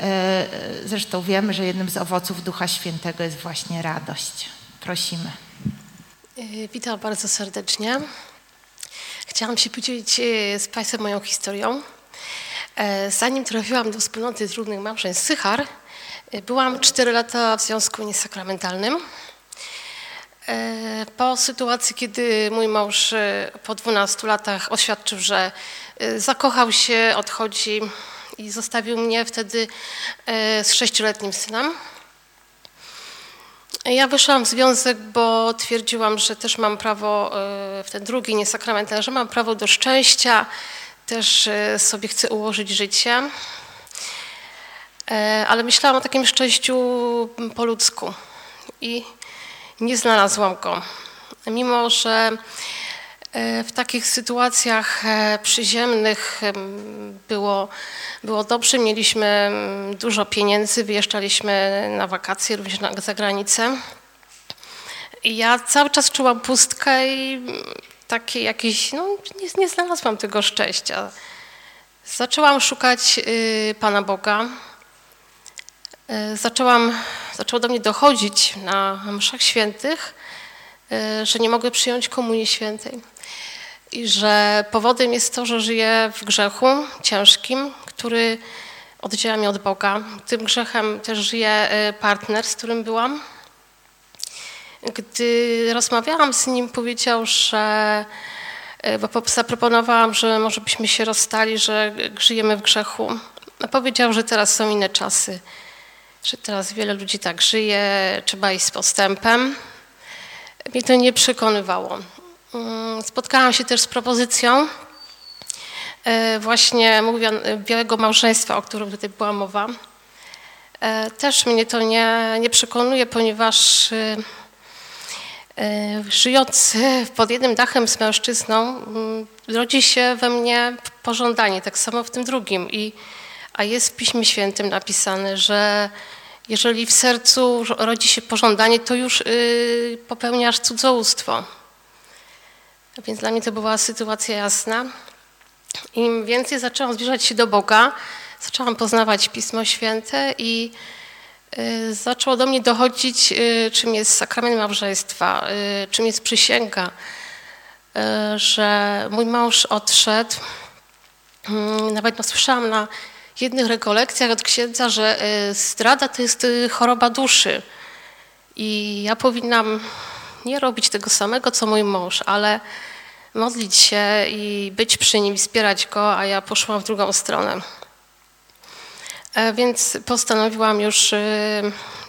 e, zresztą wiemy, że jednym z owoców Ducha Świętego jest właśnie radość. Prosimy. E, witam bardzo serdecznie. Chciałam się podzielić e, z Państwem moją historią. Zanim trafiłam do wspólnoty trudnych małżeństw Sychar, byłam 4 lata w związku niesakramentalnym. Po sytuacji, kiedy mój mąż po 12 latach oświadczył, że zakochał się, odchodzi i zostawił mnie wtedy z sześcioletnim synem. Ja wyszłam w związek, bo twierdziłam, że też mam prawo, w ten drugi niesakramentalny, że mam prawo do szczęścia, też sobie chcę ułożyć życie. Ale myślałam o takim szczęściu po ludzku. I nie znalazłam go. Mimo, że e, w takich sytuacjach e, przyziemnych było, było dobrze, mieliśmy dużo pieniędzy, wyjeżdżaliśmy na wakacje, również na, za granicę. I ja cały czas czułam pustkę i takie jakieś, no nie, nie znalazłam tego szczęścia. Zaczęłam szukać y, Pana Boga. Y, zaczęłam zaczęło do mnie dochodzić na mszach świętych, e, że nie mogę przyjąć komunii świętej. I że powodem jest to, że żyję w grzechu ciężkim, który oddziela mnie od Boga. Tym grzechem też żyje e, partner, z którym byłam. Gdy rozmawiałam z nim, powiedział, że e, bo zaproponowałam, że może byśmy się rozstali, że żyjemy w grzechu. Powiedział, że teraz są inne czasy że teraz wiele ludzi tak żyje, trzeba iść z postępem. Mnie to nie przekonywało. Mm, spotkałam się też z propozycją e, właśnie białego małżeństwa, o którym tutaj była mowa. E, też mnie to nie, nie przekonuje, ponieważ e, żyjąc pod jednym dachem z mężczyzną, mm, rodzi się we mnie pożądanie, tak samo w tym drugim. I, a jest w Piśmie Świętym napisane, że jeżeli w sercu rodzi się pożądanie, to już yy, popełniasz cudzołóstwo. Więc dla mnie to była sytuacja jasna. Im więcej zaczęłam zbliżać się do Boga, zaczęłam poznawać Pismo Święte i y, zaczęło do mnie dochodzić, y, czym jest sakrament małżeństwa, y, czym jest przysięga, że mój mąż odszedł. Mm, nawet no, słyszałam na jednych rekolekcjach od księdza, że zdrada to jest choroba duszy. I ja powinnam nie robić tego samego, co mój mąż, ale modlić się i być przy nim, wspierać go, a ja poszłam w drugą stronę. E, więc postanowiłam już,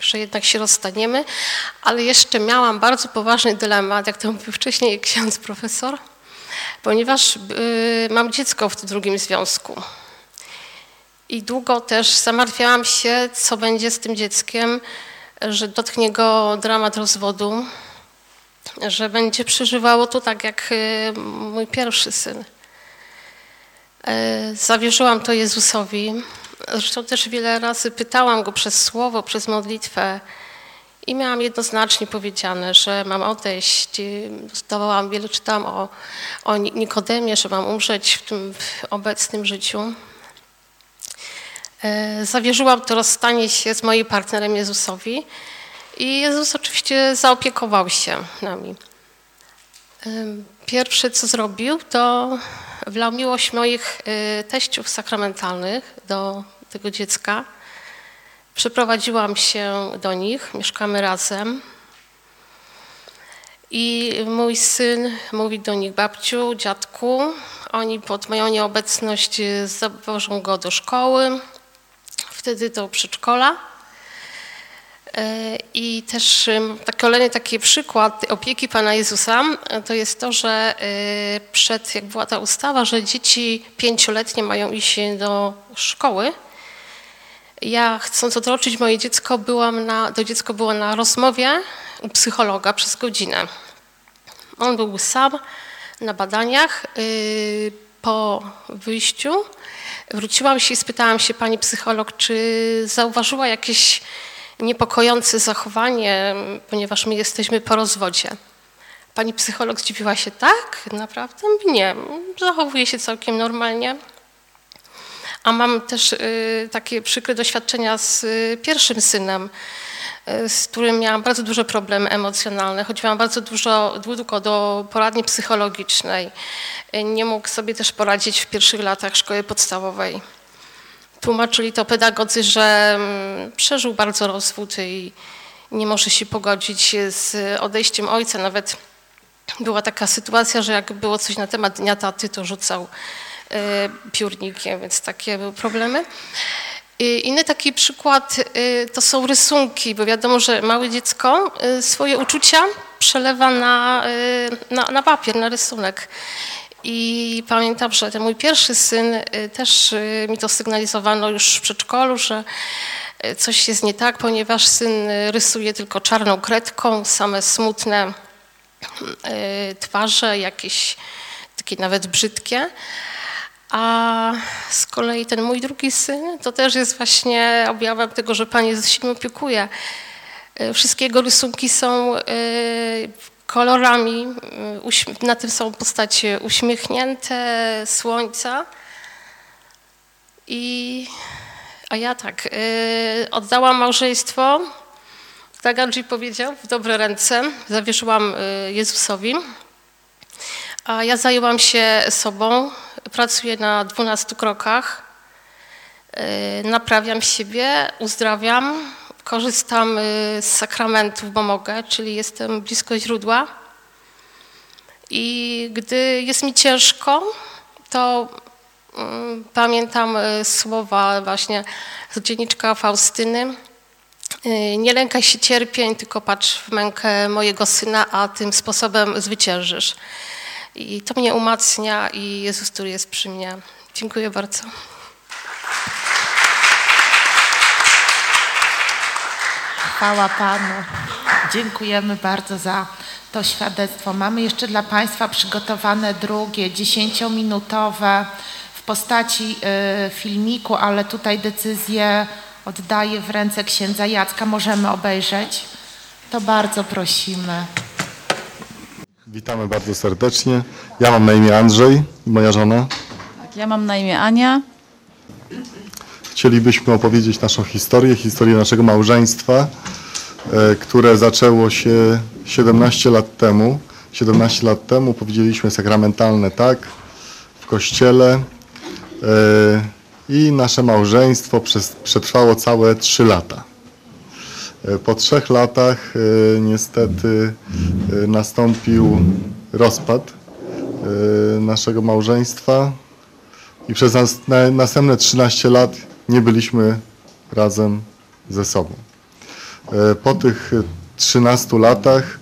że jednak się rozstaniemy, ale jeszcze miałam bardzo poważny dylemat, jak to mówił wcześniej ksiądz profesor, ponieważ mam dziecko w drugim związku. I długo też zamartwiałam się, co będzie z tym dzieckiem, że dotknie go dramat rozwodu, że będzie przeżywało to tak jak y, mój pierwszy syn. E, zawierzyłam to Jezusowi. Zresztą też wiele razy pytałam go przez słowo, przez modlitwę i miałam jednoznacznie powiedziane, że mam odejść. Dostawałam, wiele czytałam o, o Nikodemie, że mam umrzeć w tym obecnym życiu. E, zawierzyłam to rozstanie się z moim partnerem Jezusowi i Jezus oczywiście zaopiekował się nami. Pierwsze, co zrobił, to wlał miłość moich e, teściów sakramentalnych do tego dziecka. Przeprowadziłam się do nich, mieszkamy razem. I mój syn mówi do nich, babciu, dziadku, oni pod moją nieobecność zawożą go do szkoły, wtedy do przedszkola. E, I też kolejny taki przykład opieki Pana Jezusa e, to jest to, że e, przed, jak była ta ustawa, że dzieci pięcioletnie mają iść do szkoły, Ja chcąc odroczyć moje dziecko, byłam na, to dziecko było na rozmowie u psychologa przez godzinę. On był sam na badaniach. Yy, po wyjściu wróciłam się i spytałam się pani psycholog, czy zauważyła jakieś niepokojące zachowanie, ponieważ my jesteśmy po rozwodzie. Pani psycholog zdziwiła się, tak, naprawdę? Nie, zachowuje się całkiem normalnie. A mam też y, takie przykre doświadczenia z y, pierwszym synem, y, z którym miałam bardzo duże problemy emocjonalne. Chodziłam bardzo dużo, długo do poradni psychologicznej. Nie mógł sobie też poradzić w pierwszych latach szkoły podstawowej. Tłumaczyli to pedagodzy, że mm, przeżył bardzo rozwód i nie może się pogodzić z odejściem ojca. Nawet była taka sytuacja, że jak było coś na temat Dnia Taty, to rzucał e, piórnikiem, więc takie były problemy. Inny taki przykład e, to są rysunki, bo wiadomo, że małe dziecko e, swoje uczucia przelewa na, na, na papier, na rysunek. I pamiętam, że ten mój pierwszy syn też mi to sygnalizowano już w przedszkolu, że coś jest nie tak, ponieważ syn rysuje tylko czarną kredką, same smutne E, twarze, jakieś takie nawet brzydkie. A z kolei ten mój drugi syn to też jest właśnie objawem tego, że Pan Jezus się nim opiekuje. Wszystkie jego rysunki są kolorami, na tym są postacie uśmiechnięte, słońca. I, a ja tak, oddałam małżeństwo tak Andrzej powiedział, w dobre ręce zawieszyłam y, Jezusowi. A ja zajęłam się sobą, pracuję na 12 krokach, y, naprawiam siebie, uzdrawiam, korzystam y, z sakramentów, bo mogę, czyli jestem blisko źródła. I gdy jest mi ciężko, to mm, pamiętam słowa właśnie z dzienniczka Faustyny, Y, nie lękaj się cierpień, tylko patrz w mękę mojego syna, a tym sposobem zwyciężysz. I to mnie umacnia i Jezus, który jest przy mnie. Dziękuję bardzo. Chwała Panu. Dziękujemy bardzo za to świadectwo. Mamy jeszcze dla Państwa przygotowane drugie, dziesięciominutowe w postaci y, filmiku, ale tutaj decyzję oddaję w ręce księdza Jacka. Możemy obejrzeć? To bardzo prosimy. Witamy bardzo serdecznie. Ja mam na imię Andrzej i moja żona. Tak, ja mam na imię Ania. Chcielibyśmy opowiedzieć naszą historię, historię naszego małżeństwa, e, które zaczęło się 17 lat temu. 17 lat temu powiedzieliśmy sakramentalne tak w kościele. E, i nasze małżeństwo przetrwało całe trzy lata. E, po trzech latach niestety nastąpił rozpad naszego małżeństwa i przez nas, na, następne 13 lat nie byliśmy razem ze sobą. Po tych 13 latach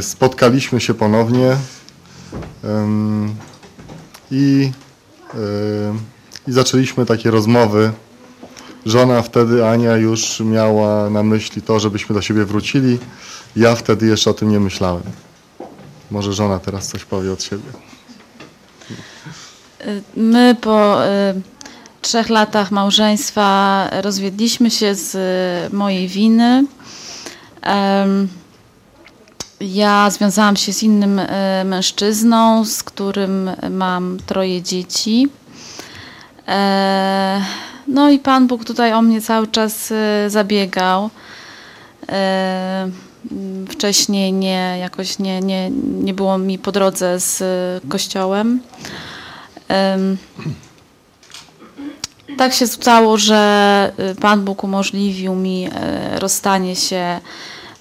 spotkaliśmy się ponownie i i zaczęliśmy takie rozmowy. Żona wtedy, Ania, już miała na myśli to, żebyśmy do siebie wrócili. Ja wtedy jeszcze o tym nie myślałem. Może żona teraz coś powie od siebie. My po trzech latach małżeństwa rozwiedliśmy się z y, mojej winy. Ja związałam się z innym y, mężczyzną, z którym mam troje dzieci. E, no i Pan Bóg tutaj o mnie cały czas e, zabiegał. E, wcześniej nie, jakoś nie, nie, nie było mi po drodze z Kościołem. Tak się stało, że Pan Bóg umożliwił mi rozstanie się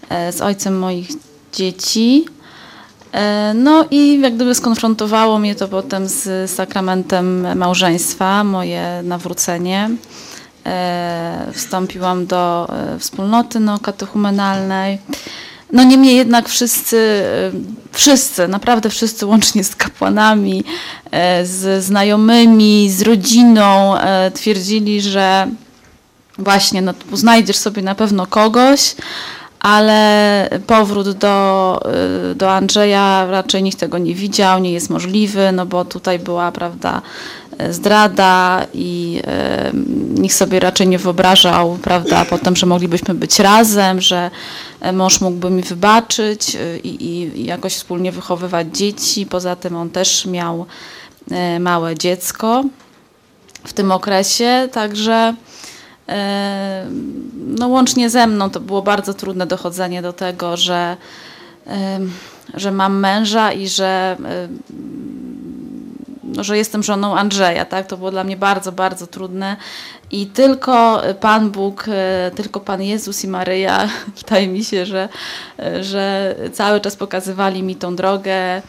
z ojcem moich dzieci. No i jak gdyby skonfrontowało mnie to potem z sakramentem małżeństwa, moje nawrócenie. Wstąpiłam do wspólnoty no, katechumenalnej. No niemniej jednak wszyscy, wszyscy, naprawdę wszyscy, łącznie z kapłanami, z znajomymi, z rodziną, twierdzili, że właśnie no, znajdziesz sobie na pewno kogoś, ale powrót do, do Andrzeja raczej nikt tego nie widział, nie jest możliwy, no bo tutaj była, prawda, zdrada i nikt sobie raczej nie wyobrażał, prawda, potem, że moglibyśmy być razem, że mąż mógłby mi wybaczyć y, i, i jakoś wspólnie wychowywać dzieci. Poza tym on też miał y, małe dziecko w tym okresie, także e, no łącznie ze mną to było bardzo trudne dochodzenie do tego, że, e, że mam męża i że, e, no, że jestem żoną Andrzeja. Tak? To było dla mnie bardzo, bardzo trudne. I tylko Pan Bóg, tylko Pan Jezus i Maryja, wydaje mi się, że, że cały czas pokazywali mi tą drogę.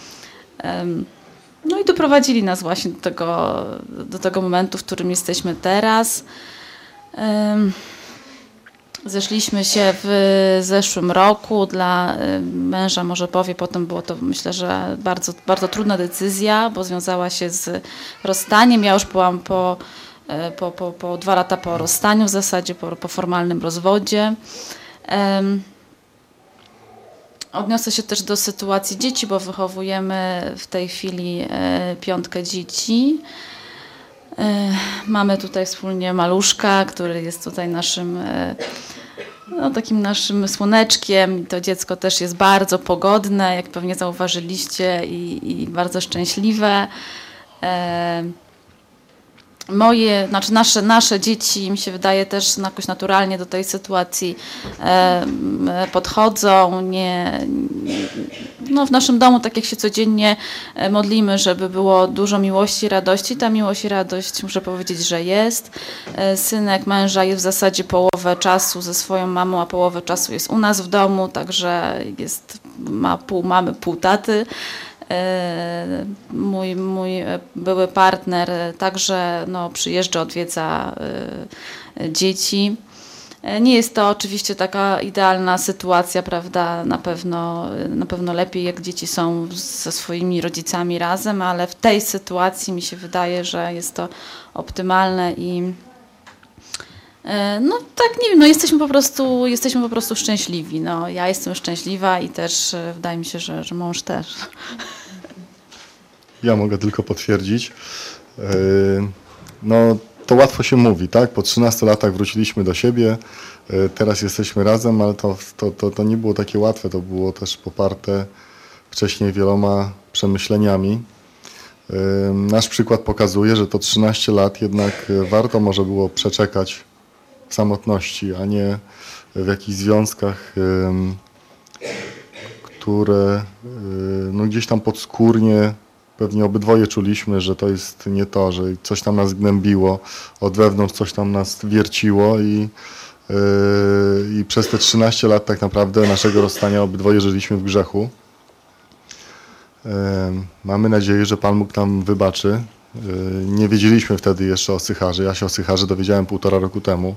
No i doprowadzili nas właśnie do tego, do tego momentu, w którym jesteśmy teraz. Zeszliśmy się w zeszłym roku. Dla męża może powie, potem było to myślę, że bardzo, bardzo trudna decyzja, bo związała się z rozstaniem. Ja już byłam po, e, po, po, po dwa lata po rozstaniu w zasadzie, po, po formalnym rozwodzie. Odniosę się też do sytuacji dzieci, bo wychowujemy w tej chwili e, piątkę dzieci. E, mamy tutaj wspólnie maluszka, który jest tutaj naszym e, no, takim naszym słoneczkiem. To dziecko też jest bardzo pogodne, jak pewnie zauważyliście, i, i bardzo szczęśliwe moje, znaczy nasze, nasze dzieci, mi się wydaje, też jakoś naturalnie do tej sytuacji e, podchodzą. Nie, no w naszym domu, tak jak się codziennie e, modlimy, żeby było dużo miłości radości, ta miłość i radość muszę powiedzieć, że jest. E, synek męża jest w zasadzie połowę czasu ze swoją mamą, a połowę czasu jest u nas w domu, także jest, ma pół mamy, pół taty. E, mój, mój były partner także no, przyjeżdża, odwiedza e, dzieci. E, nie jest to oczywiście taka idealna sytuacja, prawda? Na pewno, na pewno lepiej, jak dzieci są ze swoimi rodzicami razem, ale w tej sytuacji mi się wydaje, że jest to optymalne i no tak, nie wiem, no jesteśmy po prostu, jesteśmy po prostu szczęśliwi. No, ja jestem szczęśliwa i też wydaje mi się, że, że mąż też. Ja mogę tylko potwierdzić. E, no, to łatwo się mówi, tak? Po 13 latach wróciliśmy do siebie, e, teraz jesteśmy razem, ale to, to, to, to nie było takie łatwe, to było też poparte wcześniej wieloma przemyśleniami. E, nasz przykład pokazuje, że to 13 lat jednak warto może było przeczekać w samotności, a nie w jakichś związkach, które no gdzieś tam podskórnie pewnie obydwoje czuliśmy, że to jest nie to, że coś tam nas gnębiło, od wewnątrz coś tam nas wierciło i, yy, i przez te 13 lat tak naprawdę naszego rozstania obydwoje żyliśmy w grzechu. Yy, mamy nadzieję, że Pan Bóg nam wybaczy. Yy, nie wiedzieliśmy wtedy jeszcze o Sycharze. Ja się o Sycharze dowiedziałem półtora roku temu.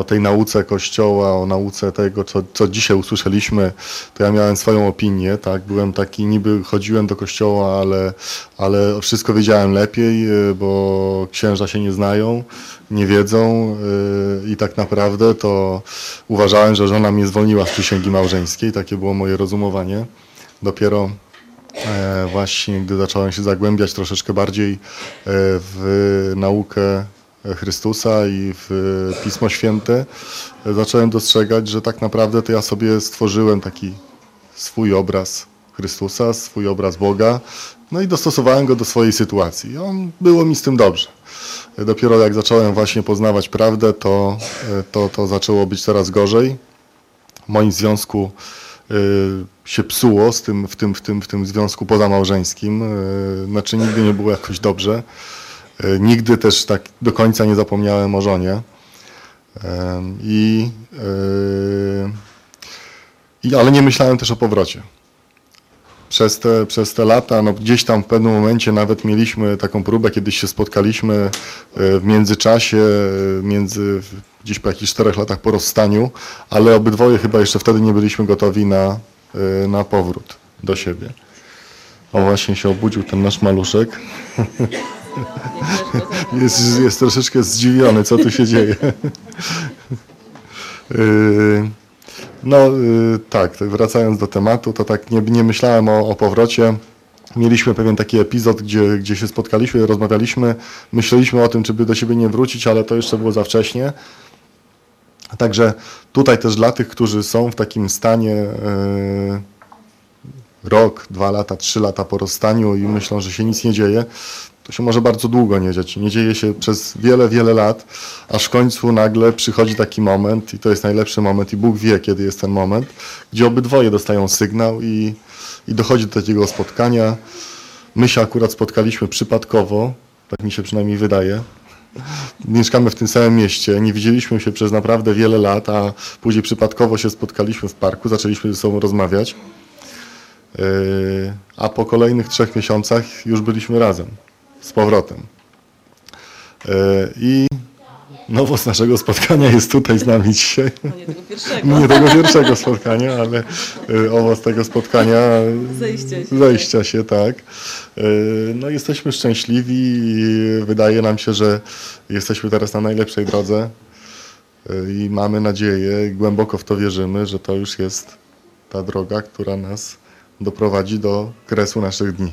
O tej nauce Kościoła, o nauce tego, co, co dzisiaj usłyszeliśmy, to ja miałem swoją opinię, tak, byłem taki, niby chodziłem do Kościoła, ale, ale wszystko wiedziałem lepiej, y, bo księża się nie znają, nie wiedzą y, i tak naprawdę to uważałem, że żona mnie zwolniła z przysięgi małżeńskiej, takie było moje rozumowanie. Dopiero e, właśnie, gdy zacząłem się zagłębiać troszeczkę bardziej e, w naukę Chrystusa i w Pismo Święte, zacząłem dostrzegać, że tak naprawdę to ja sobie stworzyłem taki swój obraz Chrystusa, swój obraz Boga, no i dostosowałem go do swojej sytuacji. On było mi z tym dobrze. Dopiero jak zacząłem właśnie poznawać prawdę, to, to, to zaczęło być coraz gorzej. W moim związku y, się psuło z tym, w, tym, w, tym, w tym związku pozamałżeńskim. Y, znaczy nigdy nie było jakoś dobrze. E, nigdy też tak do końca nie zapomniałem o żonie. I, e, i, ale nie myślałem też o powrocie. Przez te, przez te lata, no gdzieś tam w pewnym momencie nawet mieliśmy taką próbę, kiedyś się spotkaliśmy e, w międzyczasie, między, gdzieś po jakichś czterech latach po rozstaniu, ale obydwoje chyba jeszcze wtedy nie byliśmy gotowi na, na powrót do siebie. O, właśnie się obudził ten nasz maluszek. Jest, jest troszeczkę zdziwiony, co tu się dzieje. Yy, No yy, tak, wracając do tematu, to tak nie, nie myślałem o, o powrocie. Mieliśmy pewien taki epizod, gdzie, gdzie się spotkaliśmy, rozmawialiśmy, myśleliśmy o tym, czy by do siebie nie wrócić, ale to jeszcze było za wcześnie. Także tutaj też dla tych, którzy są w takim stanie yy, rok, dwa lata, trzy lata po rozstaniu i myślą, że się nic nie dzieje, to się może bardzo długo nie dziać. Nie dzieje się przez wiele, wiele lat, aż w końcu nagle przychodzi taki moment i to jest najlepszy moment i Bóg wie, kiedy jest ten moment, gdzie obydwoje dostają sygnał i, i dochodzi do takiego spotkania. My się akurat spotkaliśmy przypadkowo, tak mi się przynajmniej wydaje. Mieszkamy w tym samym mieście, nie widzieliśmy się przez naprawdę wiele lat, a później przypadkowo się spotkaliśmy w parku, zaczęliśmy ze sobą rozmawiać. Yy, A po kolejnych trzech miesiącach już byliśmy razem, z powrotem. Yy, I nowość naszego spotkania jest tutaj z nami dzisiaj. Nie tego pierwszego. Nie tego pierwszego spotkania, ale yy, owoc tego spotkania, Zejścia się. zejścia się, tak. Yy, No jesteśmy szczęśliwi i wydaje nam się, że jesteśmy teraz na najlepszej drodze i mamy nadzieję, głęboko w to wierzymy, że to już jest ta droga, która nas doprowadzi do kresu naszych dni.